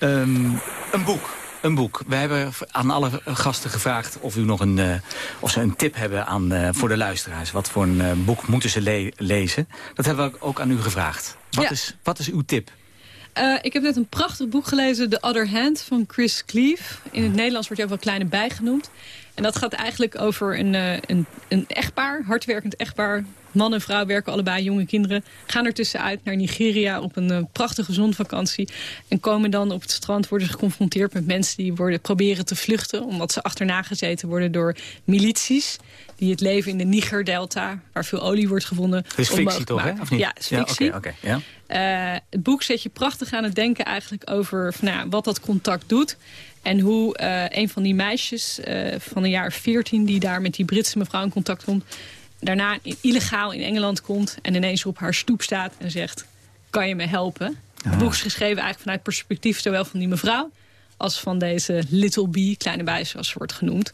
Speaker 4: um, een boek. Een boek. We hebben aan alle gasten gevraagd of, u nog een, uh, of ze een tip hebben aan, uh, voor de luisteraars. Wat voor een uh, boek moeten ze le lezen? Dat hebben we ook aan u gevraagd. Wat, ja. is, wat is uw tip?
Speaker 5: ik heb net een prachtig boek gelezen, The Other Hand van Chris Cleave. In het Nederlands wordt hij ook wel kleine bij genoemd. En dat gaat eigenlijk over een, een, een echtpaar, hardwerkend echtpaar Man en vrouw werken allebei, jonge kinderen. Gaan er tussenuit naar Nigeria op een uh, prachtige zonvakantie. En komen dan op het strand, worden ze geconfronteerd met mensen die worden, proberen te vluchten. Omdat ze achterna gezeten worden door milities. Die het leven in de Niger-delta, waar veel olie wordt gevonden.
Speaker 4: Het is fictie toch, hè? Of niet?
Speaker 5: Ja, is fictie.
Speaker 4: Ja, okay, okay,
Speaker 5: ja. Uh, het boek zet je prachtig aan het denken eigenlijk over nou, wat dat contact doet. En hoe uh, een van die meisjes uh, van een jaar 14 die daar met die Britse mevrouw in contact komt daarna illegaal in Engeland komt... en ineens op haar stoep staat en zegt... kan je me helpen? Het boek is geschreven eigenlijk vanuit perspectief zowel van die mevrouw als van deze Little Bee, kleine bij zoals ze wordt genoemd.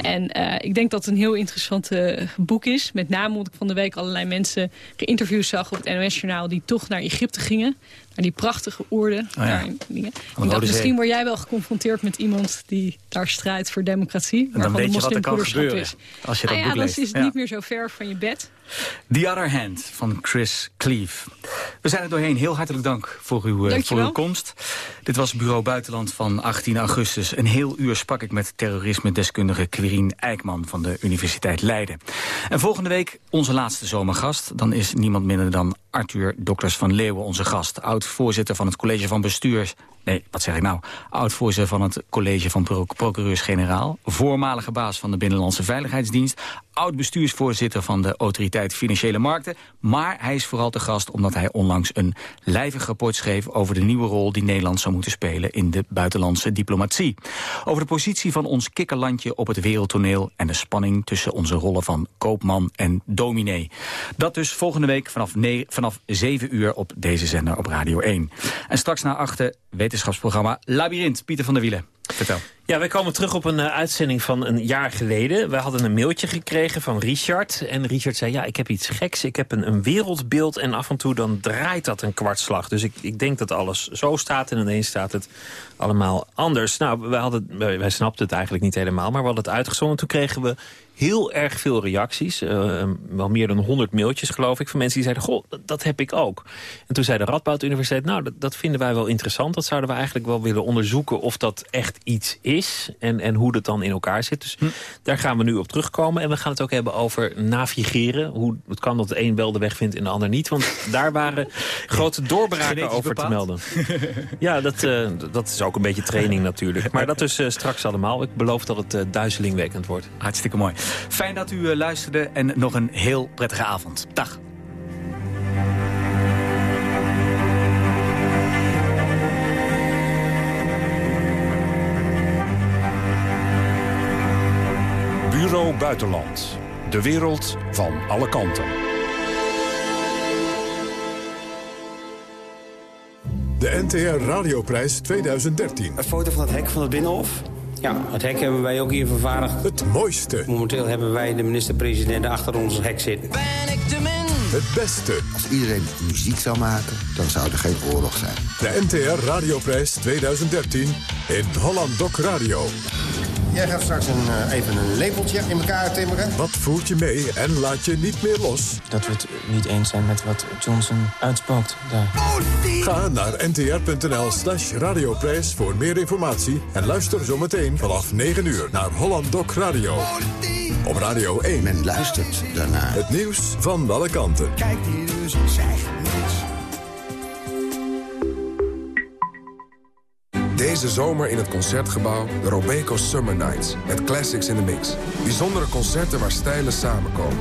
Speaker 5: En uh, ik denk dat het een heel interessant uh, boek is. Met name omdat ik van de week allerlei mensen geïnterviewd zag op het NOS-journaal... die toch naar Egypte gingen, naar die prachtige oorden. Oh ja. dingen. dacht, misschien word jij wel geconfronteerd met iemand die daar strijdt voor democratie.
Speaker 4: En dan weet je wat er kan gebeuren
Speaker 5: is.
Speaker 4: als je dat ah, ja.
Speaker 5: Dan is het niet meer zo ver van je bed.
Speaker 4: The Other Hand van Chris Cleave. We zijn er doorheen. Heel hartelijk dank voor uw, voor uw komst. Dit was Bureau Buitenland van 18 augustus. Een heel uur sprak ik met terrorisme-deskundige Quirine Eijkman van de Universiteit Leiden. En volgende week onze laatste zomergast. Dan is niemand minder dan Arthur Dokters van Leeuwen onze gast. Oud-voorzitter van het college van bestuurs Nee, wat zeg ik nou? Oud-voorzitter van het college van procureurs-generaal. Voormalige baas van de Binnenlandse Veiligheidsdienst. Oud-bestuursvoorzitter van de Autoriteit Financiële Markten. Maar hij is vooral te gast omdat hij onlangs een lijvig rapport schreef... over de nieuwe rol die Nederland zou moeten spelen in de buitenlandse diplomatie. Over de positie van ons kikkerlandje op het wereldtoneel... en de spanning tussen onze rollen van koopman en dominee. Dat dus volgende week vanaf, vanaf 7 uur op deze zender op Radio 1. En straks na achter wetenschapsprogramma Labyrinth. Pieter van der Wielen, vertel.
Speaker 14: Ja, wij komen terug op een uh, uitzending van een jaar geleden. We hadden een mailtje gekregen van Richard. En Richard zei, ja, ik heb iets geks. Ik heb een, een wereldbeeld en af en toe dan draait dat een kwartslag. Dus ik, ik denk dat alles zo staat en ineens staat het allemaal anders. Nou, wij, hadden, wij, wij snapten het eigenlijk niet helemaal, maar we het uitgezonden. Toen kregen we heel erg veel reacties. Uh, wel meer dan 100 mailtjes, geloof ik, van mensen die zeiden... goh, dat, heb ik ook. En toen zei de Radboud Universiteit... nou, dat, dat, vinden wij wel interessant. Dat zouden we eigenlijk wel willen onderzoeken of dat echt iets is... en, en hoe dat dan in elkaar zit. Dus hm. daar gaan we nu op terugkomen. En we gaan het ook hebben over navigeren. Hoe het kan dat de een wel de weg vindt en de ander niet. Want daar waren (laughs) grote doorbraken over te melden. (laughs) ja, dat, uh, dat is ook een beetje training natuurlijk. Maar dat is uh, straks allemaal. Ik beloof dat het duizelingwekkend wordt.
Speaker 4: Hartstikke mooi. Fijn dat u eh, luisterde en nog een heel prettige avond. Dag.
Speaker 9: Bureau Buitenland. De wereld van alle kanten.
Speaker 3: De NTR Radioprijs 2013.
Speaker 15: Een foto van het hek van het Binnenhof. Ja, het hek hebben wij ook hier vervaardigd.
Speaker 3: Het mooiste.
Speaker 15: Momenteel hebben wij de minister-president achter ons hek zitten. Ben ik de
Speaker 3: Het beste.
Speaker 16: Als iedereen muziek zou maken, dan zou er geen oorlog zijn.
Speaker 3: De NTR Radioprijs 2013 in Holland Doc Radio.
Speaker 17: Jij gaat straks een, uh, even een lepeltje in elkaar timmeren.
Speaker 3: Wat voert je mee en laat je niet meer los?
Speaker 18: Dat we het niet eens zijn met wat Johnson uitspookt daar.
Speaker 3: Ga naar ntr.nl slash radioprijs voor meer informatie... en luister zometeen vanaf 9 uur naar Holland Doc Radio. Op Radio 1.
Speaker 16: Men luistert daarnaar.
Speaker 3: Het nieuws van alle kanten.
Speaker 19: Kijk hier dus, zeg
Speaker 20: Deze zomer in het Concertgebouw de Robeco Summer Nights. Met classics in the mix. Bijzondere concerten waar stijlen samenkomen.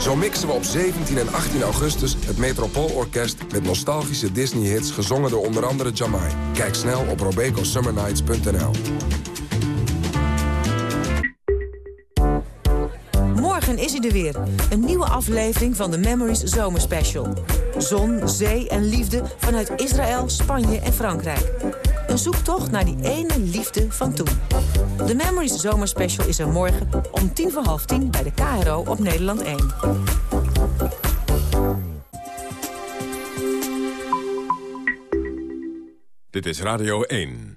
Speaker 20: Zo mixen we op 17 en 18 augustus het Metropoolorkest... met nostalgische Disney-hits gezongen door onder andere Jamai. Kijk snel op robecosummernights.nl.
Speaker 21: is er weer. Een nieuwe aflevering van de Memories Zomerspecial. Zon, zee en liefde vanuit Israël, Spanje en Frankrijk. Een zoektocht naar die ene liefde van toen. De Memories Zomerspecial is er morgen om tien voor half tien bij de KRO op Nederland 1.
Speaker 3: Dit is Radio 1.